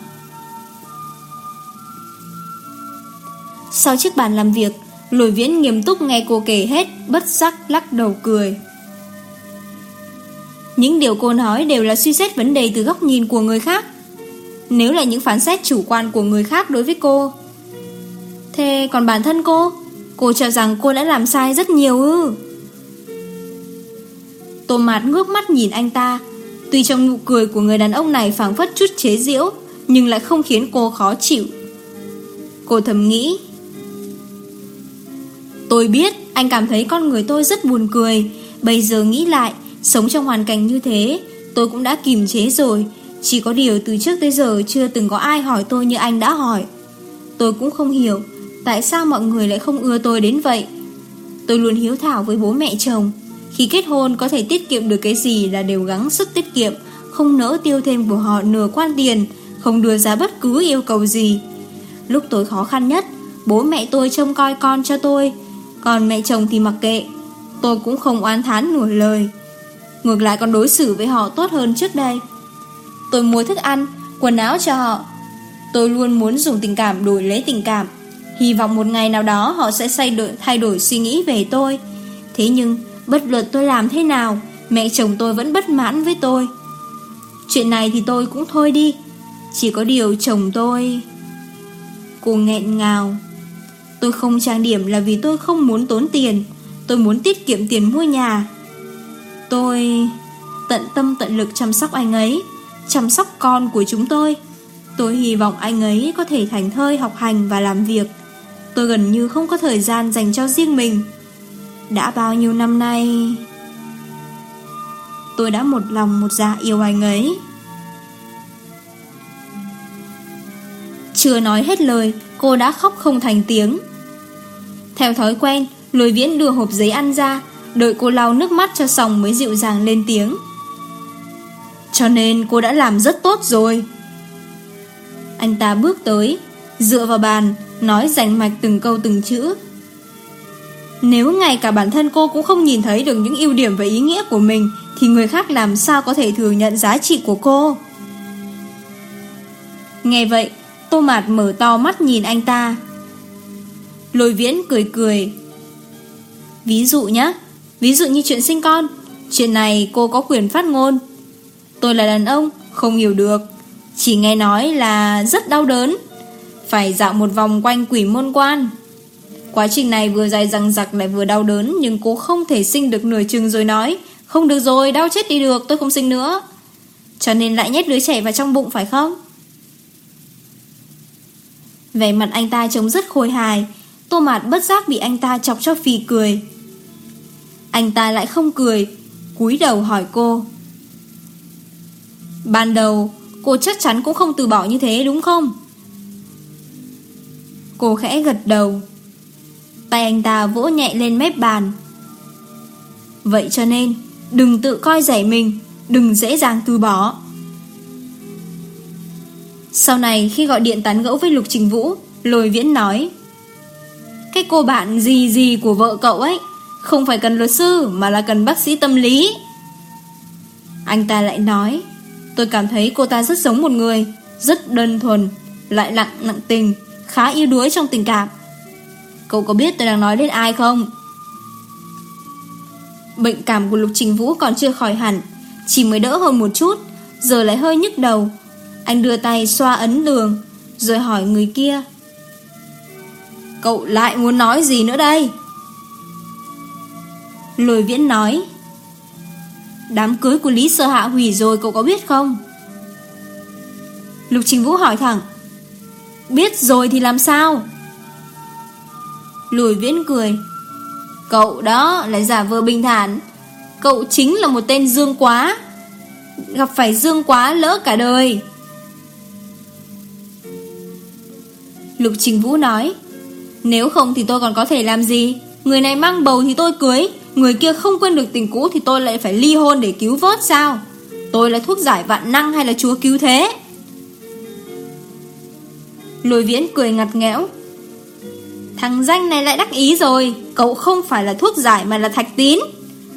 Sau chiếc bàn làm việc Lồi viễn nghiêm túc nghe cô kể hết, Bất giác lắc đầu cười. Những điều cô nói đều là suy xét vấn đề từ góc nhìn của người khác. Nếu là những phán xét chủ quan của người khác đối với cô Thế còn bản thân cô? Cô cho rằng cô đã làm sai rất nhiều ư? Tô mạt ngước mắt nhìn anh ta. Tuy trong nụ cười của người đàn ông này phảng phất chút chế giễu, Nhưng lại không khiến cô khó chịu. Cô thầm nghĩ, Tôi biết anh cảm thấy con người tôi rất buồn cười. Bây giờ nghĩ lại, Sống trong hoàn cảnh như thế, Tôi cũng đã kìm chế rồi. Chỉ có điều từ trước tới giờ chưa từng có ai hỏi tôi như anh đã hỏi. Tôi cũng không hiểu. Tại sao mọi người lại không ưa tôi đến vậy? Tôi luôn hiếu thảo với bố mẹ chồng. Khi kết hôn, có thể tiết kiệm được cái gì là đều gắng sức tiết kiệm, Không nỡ tiêu thêm của họ nửa quan tiền, Không đưa ra bất cứ yêu cầu gì. Lúc tôi khó khăn nhất, Bố mẹ tôi trông coi con cho tôi. Còn mẹ chồng thì mặc kệ, Tôi cũng không oan thán nổi lời. Ngược lại còn đối xử với họ tốt hơn trước đây. Tôi mua thức ăn, Quần áo cho họ. Tôi luôn muốn dùng tình cảm đổi lấy tình cảm. Hy vọng một ngày nào đó họ sẽ thay đổi, suy nghĩ về tôi. Thế nhưng bất luận tôi làm thế nào Mẹ chồng tôi vẫn bất mãn với tôi. Chuyện này thì tôi cũng thôi đi. Chỉ có điều chồng tôi Cô nghẹn ngào. Tôi không trang điểm là vì tôi không muốn tốn tiền. Tôi muốn tiết kiệm tiền mua nhà. Tôi tận tâm tận lực chăm sóc anh ấy Chăm sóc con của chúng tôi. Tôi hy vọng anh ấy có thể thành thơi học hành và làm việc tôi gần như không có thời gian dành cho riêng mình. Đã bao nhiêu năm nay... Tôi đã một lòng một dạ yêu anh ấy. Chưa nói hết lời, cô đã khóc không thành tiếng. Theo thói quen, lôi viễn đưa hộp giấy ăn ra, đợi cô lau nước mắt cho xong mới dịu dàng lên tiếng. Cho nên cô đã làm rất tốt rồi. Anh ta bước tới, dựa vào bàn, Nói rành mạch từng câu từng chữ. Nếu ngay cả bản thân cô cũng không nhìn thấy được những ưu điểm và ý nghĩa của mình, Thì người khác làm sao có thể thừa nhận giá trị của cô? Nghe vậy, Tô Mạt mở to mắt nhìn anh ta. Lôi viễn cười cười. Ví dụ nhé Ví dụ như chuyện sinh con. Chuyện này cô có quyền phát ngôn. Tôi là đàn ông, Không hiểu được. Chỉ nghe nói là rất đau đớn. Phải dạo một vòng quanh quỷ môn quan. Quá trình này vừa dài răng giặc lại vừa đau đớn, Nhưng cô không thể sinh được nửa chừng rồi nói, Không được rồi, đau chết đi được, tôi không sinh nữa. Cho nên lại nhét đứa trẻ vào trong bụng phải không? Vẻ mặt anh ta trông rất khôi hài, Tô mạt bất giác bị anh ta chọc cho phì cười. Anh ta lại không cười, cúi đầu hỏi cô. Ban đầu, Cô chắc chắn cũng không từ bỏ như thế, đúng không? Cô khẽ gật đầu. Tay anh ta vỗ nhẹ lên mép bàn. Vậy cho nên, Đừng tự coi rẻ mình, Đừng dễ dàng từ bỏ. Sau này khi gọi điện tán gẫu với Lục Trình Vũ, Lôi Viễn nói, Cái cô bạn gì gì của vợ cậu ấy, Không phải cần luật sư Mà là cần bác sĩ tâm lý. Anh ta lại nói, Tôi cảm thấy cô ta rất giống một người, Rất đơn thuần, Lại lặng nặng tình khá yêu đuối trong tình cảm. Cậu có biết tôi đang nói đến ai không? Bệnh cảm của Lục Trình Vũ còn chưa khỏi hẳn, chỉ mới đỡ hơn một chút, giờ lại hơi nhức đầu. Anh đưa tay xoa ấn đường, rồi hỏi người kia. Cậu lại muốn nói gì nữa đây? Lôi viễn nói Đám cưới của Lý Sơ Hạ hủy rồi cậu có biết không? Lục Trình Vũ hỏi thẳng Biết rồi thì làm sao? Lùi viễn cười. Cậu đó lại giả vờ bình thản. Cậu chính là một tên dương quá. Gặp phải dương quá lỡ cả đời. Lục Trình Vũ nói, Nếu không thì tôi còn có thể làm gì? Người này mang bầu thì tôi cưới, Người kia không quên được tình cũ Thì tôi lại phải ly hôn để cứu vớt sao? Tôi là thuốc giải vạn năng hay là chúa cứu thế? lùi viễn cười ngặt nghẽo. Thằng danh này lại đắc ý rồi. Cậu không phải là thuốc giải mà là thạch tín.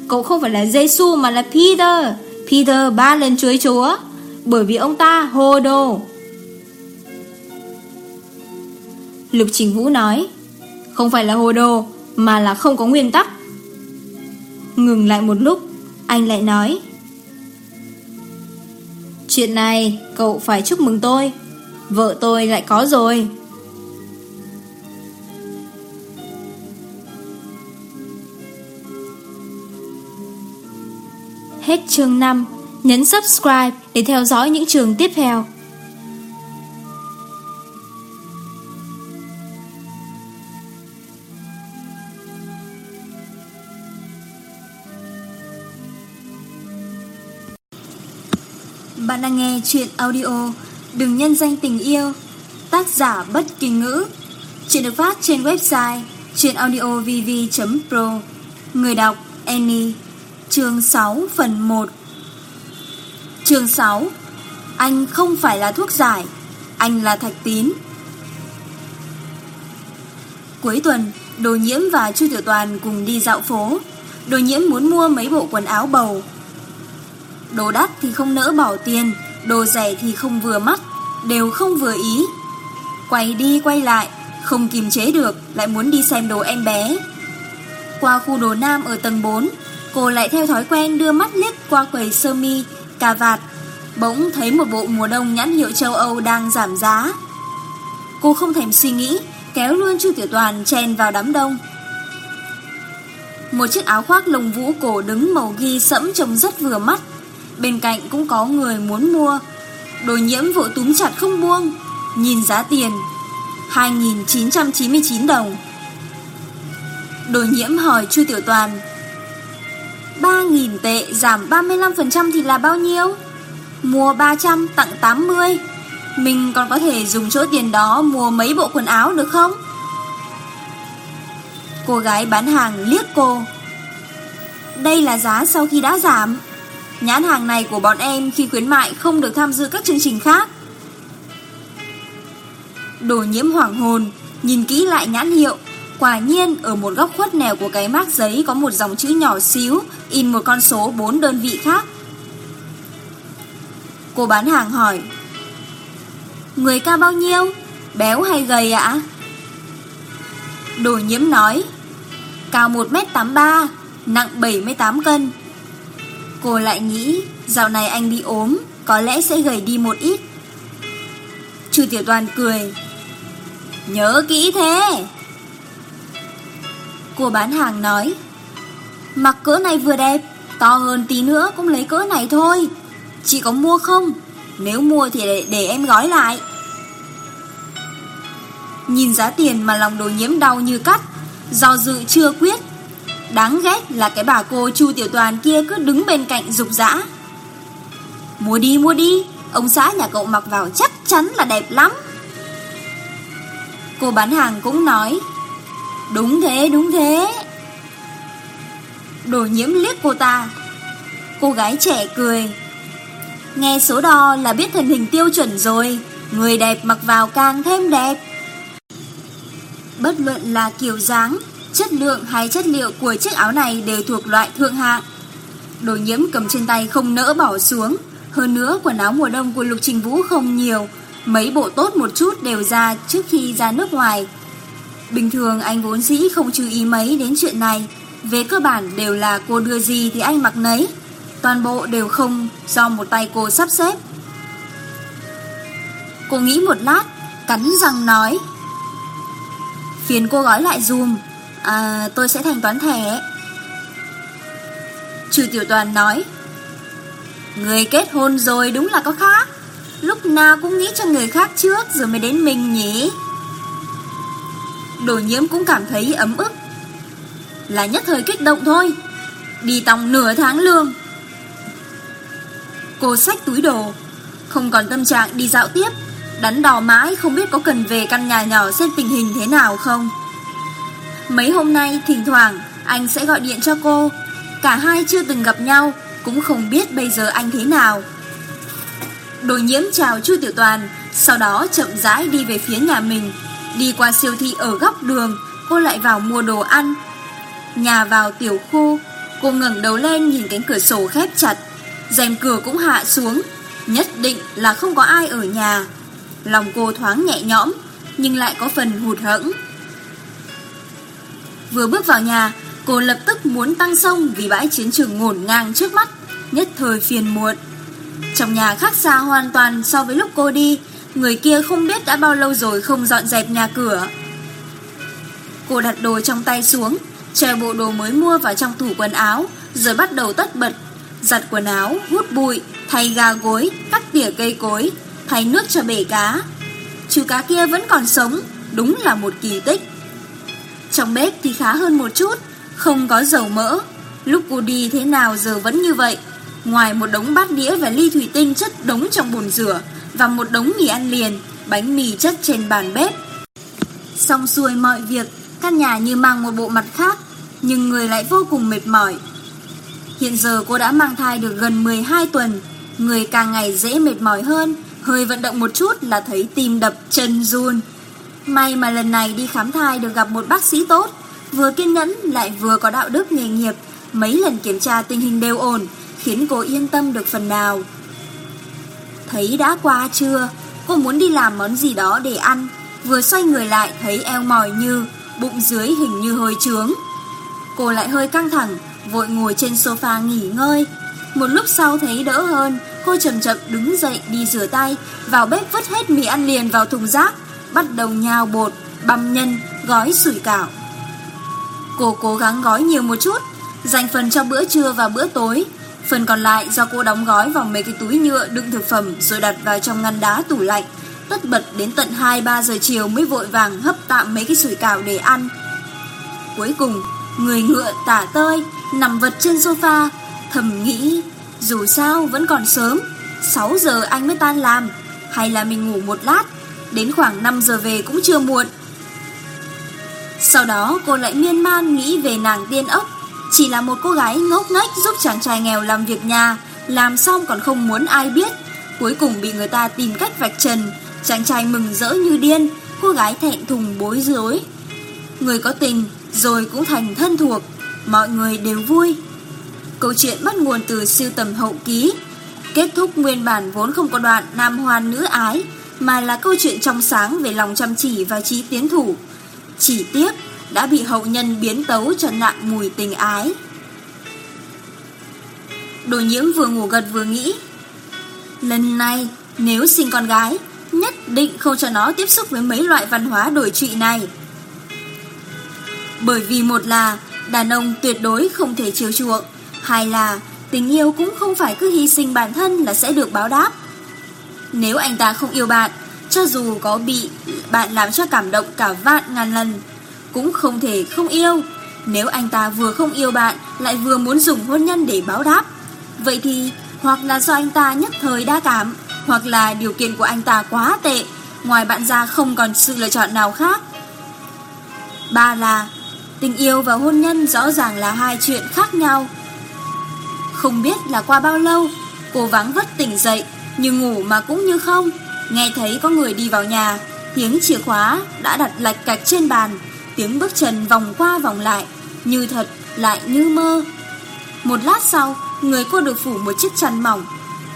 Cậu không phải là giê mà là Peter. Peter ba lần chuối chúa. Bởi vì ông ta hồ đồ Lục Trình Vũ nói, Không phải là hồ đồ Mà là không có nguyên tắc. Ngừng lại một lúc, Anh lại nói, Chuyện này cậu phải chúc mừng tôi. Vợ tôi lại có rồi. Hết chương 5 Nhấn subscribe để theo dõi những trường tiếp theo. Bạn đang nghe chuyện audio Đừng nhân danh tình yêu. Tác giả bất kỳ ngữ. Chuyện được phát trên website Chuyện audiovv.pro Người đọc, Annie. Chương 6 phần 1 Chương 6 Anh không phải là thuốc giải, Anh là thạch tín. Cuối tuần, Đồ nhiễm và Chu Tiểu Toàn cùng đi dạo phố. Đồ nhiễm muốn mua mấy bộ quần áo bầu. Đồ đắt thì không nỡ bỏ tiền, Đồ rẻ thì không vừa mắt đều không vừa ý. Quay đi quay lại, không kiềm chế được, lại muốn đi xem đồ em bé. Qua khu đồ nam ở tầng 4, cô lại theo thói quen đưa mắt liếc qua quầy sơ mi, cà vạt. Bỗng thấy một bộ mùa đông nhãn hiệu châu Âu đang giảm giá. Cô không thèm suy nghĩ, kéo luôn Chu Tiểu Toàn chèn vào đám đông. Một chiếc áo khoác lồng vũ cổ đứng màu ghi sẫm trông rất vừa mắt. Bên cạnh cũng có người muốn mua, Đồ nhiễm vội túm chặt không buông Nhìn giá tiền 2.999 đồng Đồ nhiễm hỏi Chu Tiểu Toàn 3.000 tệ giảm 35% thì là bao nhiêu? Mua 300 tặng 80 Mình còn có thể dùng chỗ tiền đó mua mấy bộ quần áo được không? Cô gái bán hàng liếc cô, Đây là giá sau khi đã giảm Nhãn hàng này của bọn em khi khuyến mại không được tham dự các chương trình khác. Đồ nhiễm hoảng hồn, nhìn kỹ lại nhãn hiệu. Quả nhiên ở một góc khuất nèo của cái mác giấy có một dòng chữ nhỏ xíu in một con số 4 đơn vị khác. Cô bán hàng hỏi Người cao bao nhiêu? Béo hay gầy ạ? À? Đồ nhiễm nói Cao 1m83 Nặng 78 cân Cô lại nghĩ dạo này anh bị ốm Có lẽ sẽ gầy đi một ít. Chu Tiểu Toàn cười. Nhớ kỹ thế. Cô bán hàng nói. Mặc cỡ này vừa đẹp To hơn tí nữa cũng lấy cỡ này thôi. Chị có mua không? Nếu mua thì để, để em gói lại. Nhìn giá tiền mà lòng đồ nhiễm đau như cắt Do dự chưa quyết Đáng ghét là cái bà cô Chu Tiểu Toàn kia cứ đứng bên cạnh rục rã. Mua đi mua đi, ông xã nhà cậu mặc vào chắc chắn là đẹp lắm. Cô bán hàng cũng nói, đúng thế đúng thế. Đồ nhiễm liếc cô ta, cô gái trẻ cười. Nghe số đo là biết thân hình tiêu chuẩn rồi, người đẹp mặc vào càng thêm đẹp. Bất luận là kiểu dáng, chất lượng hay chất liệu của chiếc áo này đều thuộc loại thượng hạng. Đồ nhiễm cầm trên tay không nỡ bỏ xuống, hơn nữa quần áo mùa đông của Lục Trình Vũ không nhiều, mấy bộ tốt một chút đều ra trước khi ra nước ngoài. Bình thường anh vốn dĩ không chú ý mấy đến chuyện này, về cơ bản đều là cô đưa gì thì anh mặc nấy, toàn bộ đều không do một tay cô sắp xếp. Cô nghĩ một lát, cắn răng nói. Phiền cô gói lại dùm, À tôi sẽ thanh toán thẻ. Trừ tiểu toàn nói, Người kết hôn rồi đúng là có khác. Lúc nào cũng nghĩ cho người khác trước Rồi mới đến mình nhỉ. Đồ nhiễm cũng cảm thấy ấm ức. Là nhất thời kích động thôi, Đi tòng nửa tháng lương. Cô xách túi đồ, Không còn tâm trạng đi dạo tiếp, Đắn đò mãi không biết có cần về căn nhà nhỏ Xem tình hình thế nào không. Mấy hôm nay thỉnh thoảng, anh sẽ gọi điện cho cô. Cả hai chưa từng gặp nhau, Cũng không biết bây giờ anh thế nào. Đồ nhiễm chào Chu Tiểu Toàn, Sau đó chậm rãi đi về phía nhà mình. Đi qua siêu thị ở góc đường, Cô lại vào mua đồ ăn. Nhà vào tiểu khu, Cô ngẩng đầu lên nhìn cánh cửa sổ khép chặt. Rèm cửa cũng hạ xuống, Nhất định là không có ai ở nhà. Lòng cô thoáng nhẹ nhõm, Nhưng lại có phần hụt hẫng. Vừa bước vào nhà, cô lập tức muốn tăng sông vì bãi chiến trường ngổn ngang trước mắt, nhất thời phiền muộn. Trong nhà khác xa hoàn toàn so với lúc cô đi, người kia không biết đã bao lâu rồi không dọn dẹp nhà cửa. Cô đặt đồ trong tay xuống, treo bộ đồ mới mua vào trong tủ quần áo, rồi bắt đầu tất bật, giặt quần áo, hút bụi, thay ga gối, cắt tỉa cây cối, thay nước cho bể cá. Chú cá kia vẫn còn sống, đúng là một kỳ tích. Trong bếp thì khá hơn một chút, Không có dầu mỡ. Lúc cô đi thế nào giờ vẫn như vậy. Ngoài một đống bát đĩa và ly thủy tinh chất đống trong bồn rửa Và một đống mì ăn liền, Bánh mì chất trên bàn bếp. Xong xuôi mọi việc, Căn nhà như mang một bộ mặt khác, Nhưng người lại vô cùng mệt mỏi. Hiện giờ cô đã mang thai được gần 12 tuần. Người càng ngày dễ mệt mỏi hơn, Hơi vận động một chút là thấy tim đập chân run. May mà lần này đi khám thai được gặp một bác sĩ tốt, vừa kiên nhẫn lại vừa có đạo đức nghề nghiệp, mấy lần kiểm tra tình hình đều ổn, khiến cô yên tâm được phần nào. Thấy đã qua chưa, cô muốn đi làm món gì đó để ăn, vừa xoay người lại thấy eo mỏi như, bụng dưới hình như hơi trướng. Cô lại hơi căng thẳng, vội ngồi trên sofa nghỉ ngơi. Một lúc sau thấy đỡ hơn, cô chậm chậm đứng dậy đi rửa tay, vào bếp vứt hết mì ăn liền vào thùng rác bắt đầu nhào bột, băm nhân, gói sủi cảo. Cô cố gắng gói nhiều một chút, dành phần cho bữa trưa và bữa tối. Phần còn lại do cô đóng gói vào mấy cái túi nhựa đựng thực phẩm rồi đặt vào trong ngăn đá tủ lạnh. Tất bật đến tận 2-3 giờ chiều mới vội vàng hấp tạm mấy cái sủi cảo để ăn. Cuối cùng, người ngựa tả tơi, nằm vật trên sofa, thầm nghĩ dù sao vẫn còn sớm 6 giờ anh mới tan làm Hay là mình ngủ một lát Đến khoảng 5 giờ về cũng chưa muộn. Sau đó, cô lại miên man nghĩ về nàng tiên ốc. Chỉ là một cô gái ngốc nghếch giúp chàng trai nghèo làm việc nhà, Làm xong còn không muốn ai biết. Cuối cùng bị người ta tìm cách vạch trần, Chàng trai mừng rỡ như điên, Cô gái thẹn thùng bối rối. Người có tình rồi cũng thành thân thuộc, Mọi người đều vui. Câu chuyện bắt nguồn từ siêu tầm hậu ký, Kết thúc nguyên bản vốn không có đoạn nam hoan nữ ái mà là câu chuyện trong sáng về lòng chăm chỉ và trí tiến thủ. Chỉ tiếc đã bị hậu nhân biến tấu cho nặng mùi tình ái. Đồ nhiễm vừa ngủ gật vừa nghĩ, Lần này nếu sinh con gái, Nhất định không cho nó tiếp xúc với mấy loại văn hóa đổi trụy này Bởi vì một là Đàn ông tuyệt đối không thể chiều chuộng, Hai là Tình yêu cũng không phải cứ hy sinh bản thân là sẽ được báo đáp nếu anh ta không yêu bạn, cho dù có bị bạn làm cho cảm động cả vạn ngàn lần, cũng không thể không yêu. Nếu anh ta vừa không yêu bạn, lại vừa muốn dùng hôn nhân để báo đáp, vậy thì hoặc là do anh ta nhất thời đa cảm, hoặc là điều kiện của anh ta quá tệ, ngoài bạn ra không còn sự lựa chọn nào khác. Ba là tình yêu và hôn nhân rõ ràng là hai chuyện khác nhau. Không biết là qua bao lâu, cô vắng vất tỉnh dậy, nhưng ngủ mà cũng như không. Nghe thấy có người đi vào nhà, tiếng chìa khóa đã đặt lạch cạch trên bàn, tiếng bước chân vòng qua vòng lại, như thật lại như mơ. Một lát sau, người cô được phủ một chiếc chăn mỏng.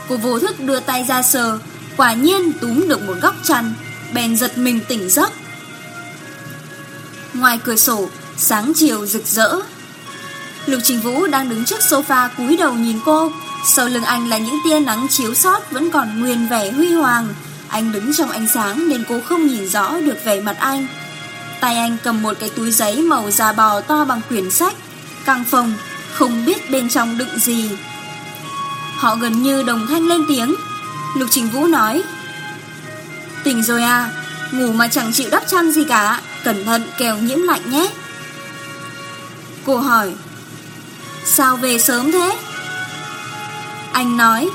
Cô vô thức đưa tay ra sờ, quả nhiên túm được một góc chăn, bèn giật mình tỉnh giấc. Ngoài cửa sổ, sáng chiều rực rỡ. Lục Trình Vũ đang đứng trước sofa cúi đầu nhìn cô, sau lưng anh là những tia nắng chiếu sót vẫn còn nguyên vẻ huy hoàng. Anh đứng trong ánh sáng nên cô không nhìn rõ được vẻ mặt anh. Tay anh cầm một cái túi giấy màu da bò to bằng quyển sách, căng phồng, không biết bên trong đựng gì. Họ gần như đồng thanh lên tiếng. Lục Trình Vũ nói, Tỉnh rồi à, ngủ mà chẳng chịu đắp chăn gì cả, cẩn thận kèo nhiễm lạnh nhé. Cô hỏi, Sao về sớm thế? Anh nói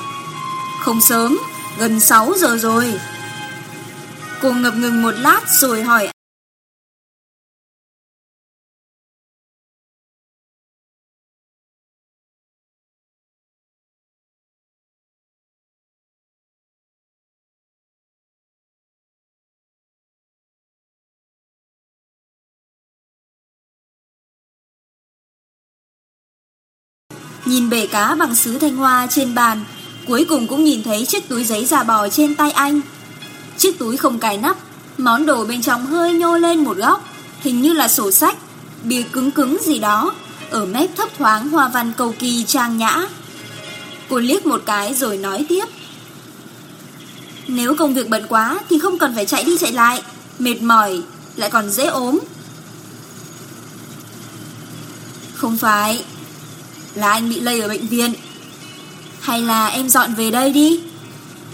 Không sớm, gần 6 giờ rồi. Cô ngập ngừng một lát rồi hỏi nhìn bể cá bằng sứ thanh hoa trên bàn, cuối cùng cũng nhìn thấy chiếc túi giấy da bò trên tay anh. Chiếc túi không cài nắp, món đồ bên trong hơi nhô lên một góc, hình như là sổ sách, bìa cứng cứng gì đó, ở mép thấp thoáng hoa văn cầu kỳ trang nhã. Cô liếc một cái rồi nói tiếp. Nếu công việc bận quá thì không cần phải chạy đi chạy lại, mệt mỏi, lại còn dễ ốm. Không phải, là anh bị lây ở bệnh viện. Hay là em dọn về đây đi.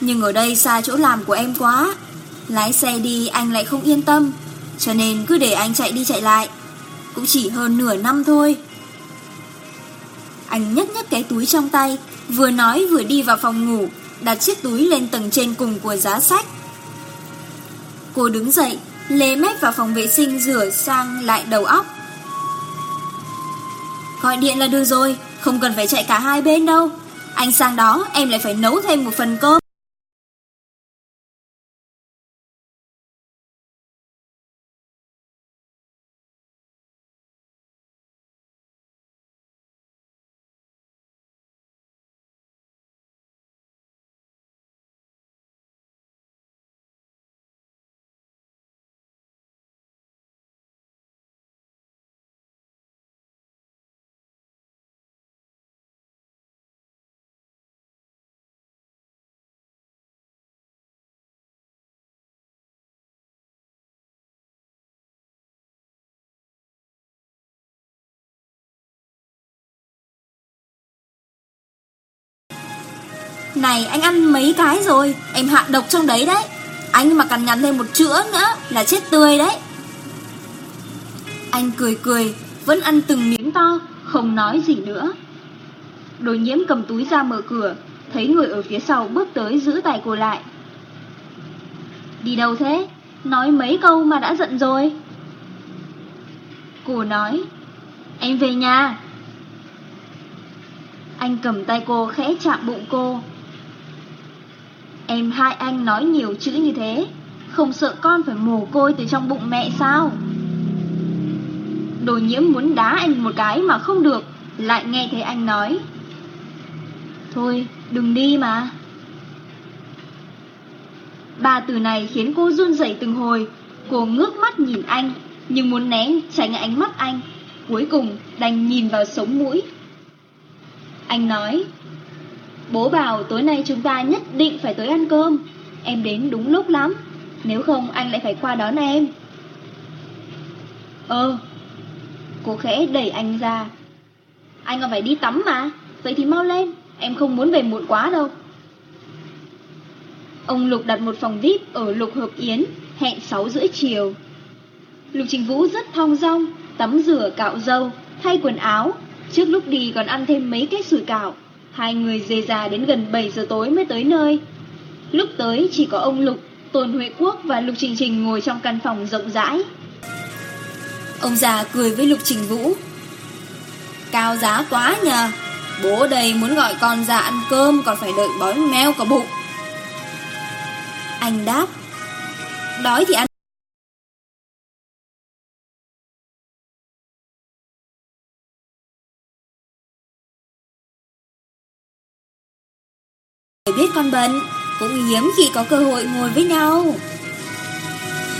Nhưng ở đây xa chỗ làm của em quá. Lái xe đi anh lại không yên tâm. Cho nên cứ để anh chạy đi chạy lại. Cũng chỉ hơn nửa năm thôi. Anh nhấc nhấc cái túi trong tay, vừa nói vừa đi vào phòng ngủ, đặt chiếc túi lên tầng trên cùng của giá sách. Cô đứng dậy, lê mét vào phòng vệ sinh rửa sang lại đầu óc. Gọi điện là được rồi, không cần phải chạy cả hai bên đâu. Anh sang đó, em lại phải nấu thêm một phần cơm. này anh ăn mấy cái rồi? Em hạ độc trong đấy đấy. Anh mà còn nhắn thêm một chữa nữa Là chết tươi đấy. Anh cười cười, Vẫn ăn từng miếng to, Không nói gì nữa. Đồ nhiễm cầm túi ra mở cửa, Thấy người ở phía sau bước tới giữ tay cô lại. Đi đâu thế? Nói mấy câu mà đã giận rồi. Cô nói, Em về nhà. Anh cầm tay cô khẽ chạm bụng cô. Em hai anh nói nhiều chữ như thế. Không sợ con phải mồ côi từ trong bụng mẹ sao? Đồ nhiễm muốn đá anh một cái mà không được, Lại nghe thấy anh nói. Thôi, đừng đi mà. Ba từ này khiến cô run rẩy từng hồi. Cô ngước mắt nhìn anh, Nhưng muốn né tránh ánh mắt anh. Cuối cùng, đành nhìn vào sống mũi. Anh nói Bố bảo tối nay chúng ta nhất định phải tới ăn cơm. Em đến đúng lúc lắm. Nếu không, anh lại phải qua đón em. Ờ Cô khẽ đẩy anh ra. Anh còn phải đi tắm mà. Vậy thì mau lên. Em không muốn về muộn quá đâu. Ông Lục đặt một phòng VIP ở Lục Hợp Yến, Hẹn 6 rưỡi chiều. Lục Trình Vũ rất thong dong, Tắm rửa cạo dâu Thay quần áo. Trước lúc đi còn ăn thêm mấy cái sủi cảo. Hai người dê già đến gần 7 giờ tối mới tới nơi. Lúc tới chỉ có ông Lục, Tôn Huệ Quốc và Lục Trình Trình ngồi trong căn phòng rộng rãi. Ông già cười với Lục Trình Vũ. Cao giá quá nhờ, bố đây muốn gọi con ra ăn cơm còn phải đợi bói mèo cả bụng. Anh đáp, đói thì ăn. Biết con bệnh cũng hiếm khi có cơ hội ngồi với nhau.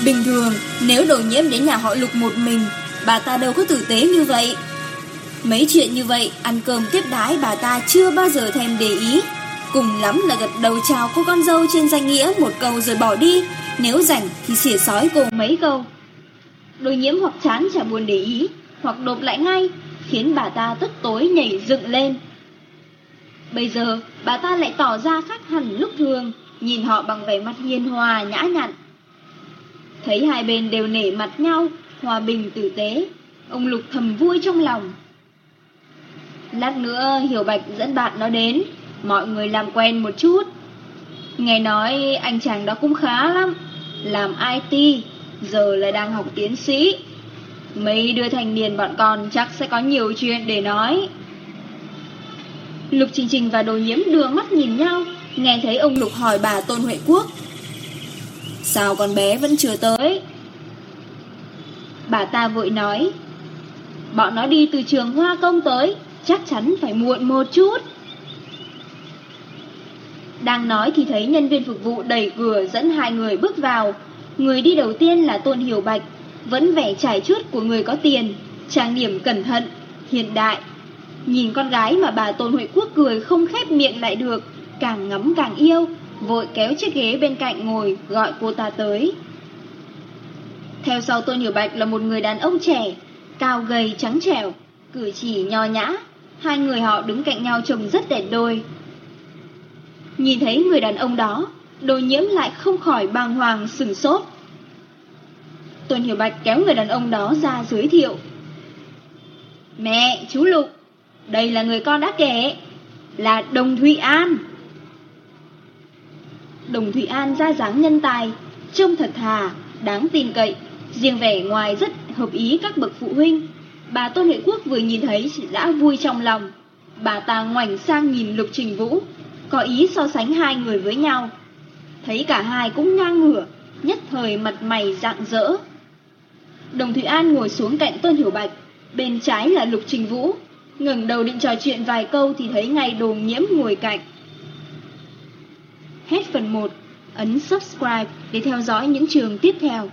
Bình thường, nếu đồ nhiễm đến nhà họ lục một mình, bà ta đâu có tử tế như vậy. Mấy chuyện như vậy, ăn cơm tiếp đái bà ta chưa bao giờ thèm để ý. Cùng lắm là gật đầu chào cô con dâu trên danh nghĩa một câu rồi bỏ đi, nếu rảnh thì xỉa sói cô mấy câu. Đồ nhiễm hoặc chán chả buồn để ý, hoặc đột lại ngay, khiến bà ta tức tối nhảy dựng lên. Bây giờ, bà ta lại tỏ ra khác hẳn lúc thường, nhìn họ bằng vẻ mặt hiền hòa, nhã nhặn. Thấy hai bên đều nể mặt nhau, hòa bình tử tế, ông Lục thầm vui trong lòng. Lát nữa Hiểu Bạch dẫn bạn nó đến, mọi người làm quen một chút. Nghe nói anh chàng đó cũng khá lắm, làm IT, giờ là đang học tiến sĩ. Mấy đứa thành niên bọn con chắc sẽ có nhiều chuyện để nói. Lục Trình Trình và Đồ Nhiễm đưa mắt nhìn nhau, nghe thấy ông Lục hỏi bà Tôn Huệ Quốc. Sao con bé vẫn chưa tới? Bà ta vội nói, bọn nó đi từ trường Hoa Công tới, chắc chắn phải muộn một chút. Đang nói thì thấy nhân viên phục vụ đẩy cửa dẫn hai người bước vào. Người đi đầu tiên là Tôn Hiểu Bạch, vẫn vẻ trải chuốt của người có tiền, trang điểm cẩn thận, hiện đại Nhìn con gái mà bà Tôn Huệ Quốc cười không khép miệng lại được, càng ngắm càng yêu, vội kéo chiếc ghế bên cạnh ngồi gọi cô ta tới. Theo sau Tôn Hiểu Bạch là một người đàn ông trẻ, cao gầy trắng trẻo, cử chỉ nho nhã, hai người họ đứng cạnh nhau trông rất đẹp đôi. Nhìn thấy người đàn ông đó, đồ nhiễm lại không khỏi bàng hoàng sừng sốt. Tôn Hiểu Bạch kéo người đàn ông đó ra giới thiệu. Mẹ, chú Lục, đây là người con đã kể Là Đồng Thụy An. Đồng Thụy An ra dáng nhân tài Trông thật thà, đáng tin cậy Riêng vẻ ngoài rất hợp ý các bậc phụ huynh. Bà Tôn hệ Quốc vừa nhìn thấy đã vui trong lòng. Bà ta ngoảnh sang nhìn Lục Trình Vũ Có ý so sánh hai người với nhau. Thấy cả hai cũng ngang ngửa Nhất thời mặt mày rạng rỡ. Đồng Thụy An ngồi xuống cạnh Tôn Hiểu Bạch Bên trái là Lục Trình Vũ ngẩng đầu định trò chuyện vài câu thì thấy ngay đồn nhiễm ngồi cạnh. Hết phần 1, ấn subscribe để theo dõi những trường tiếp theo.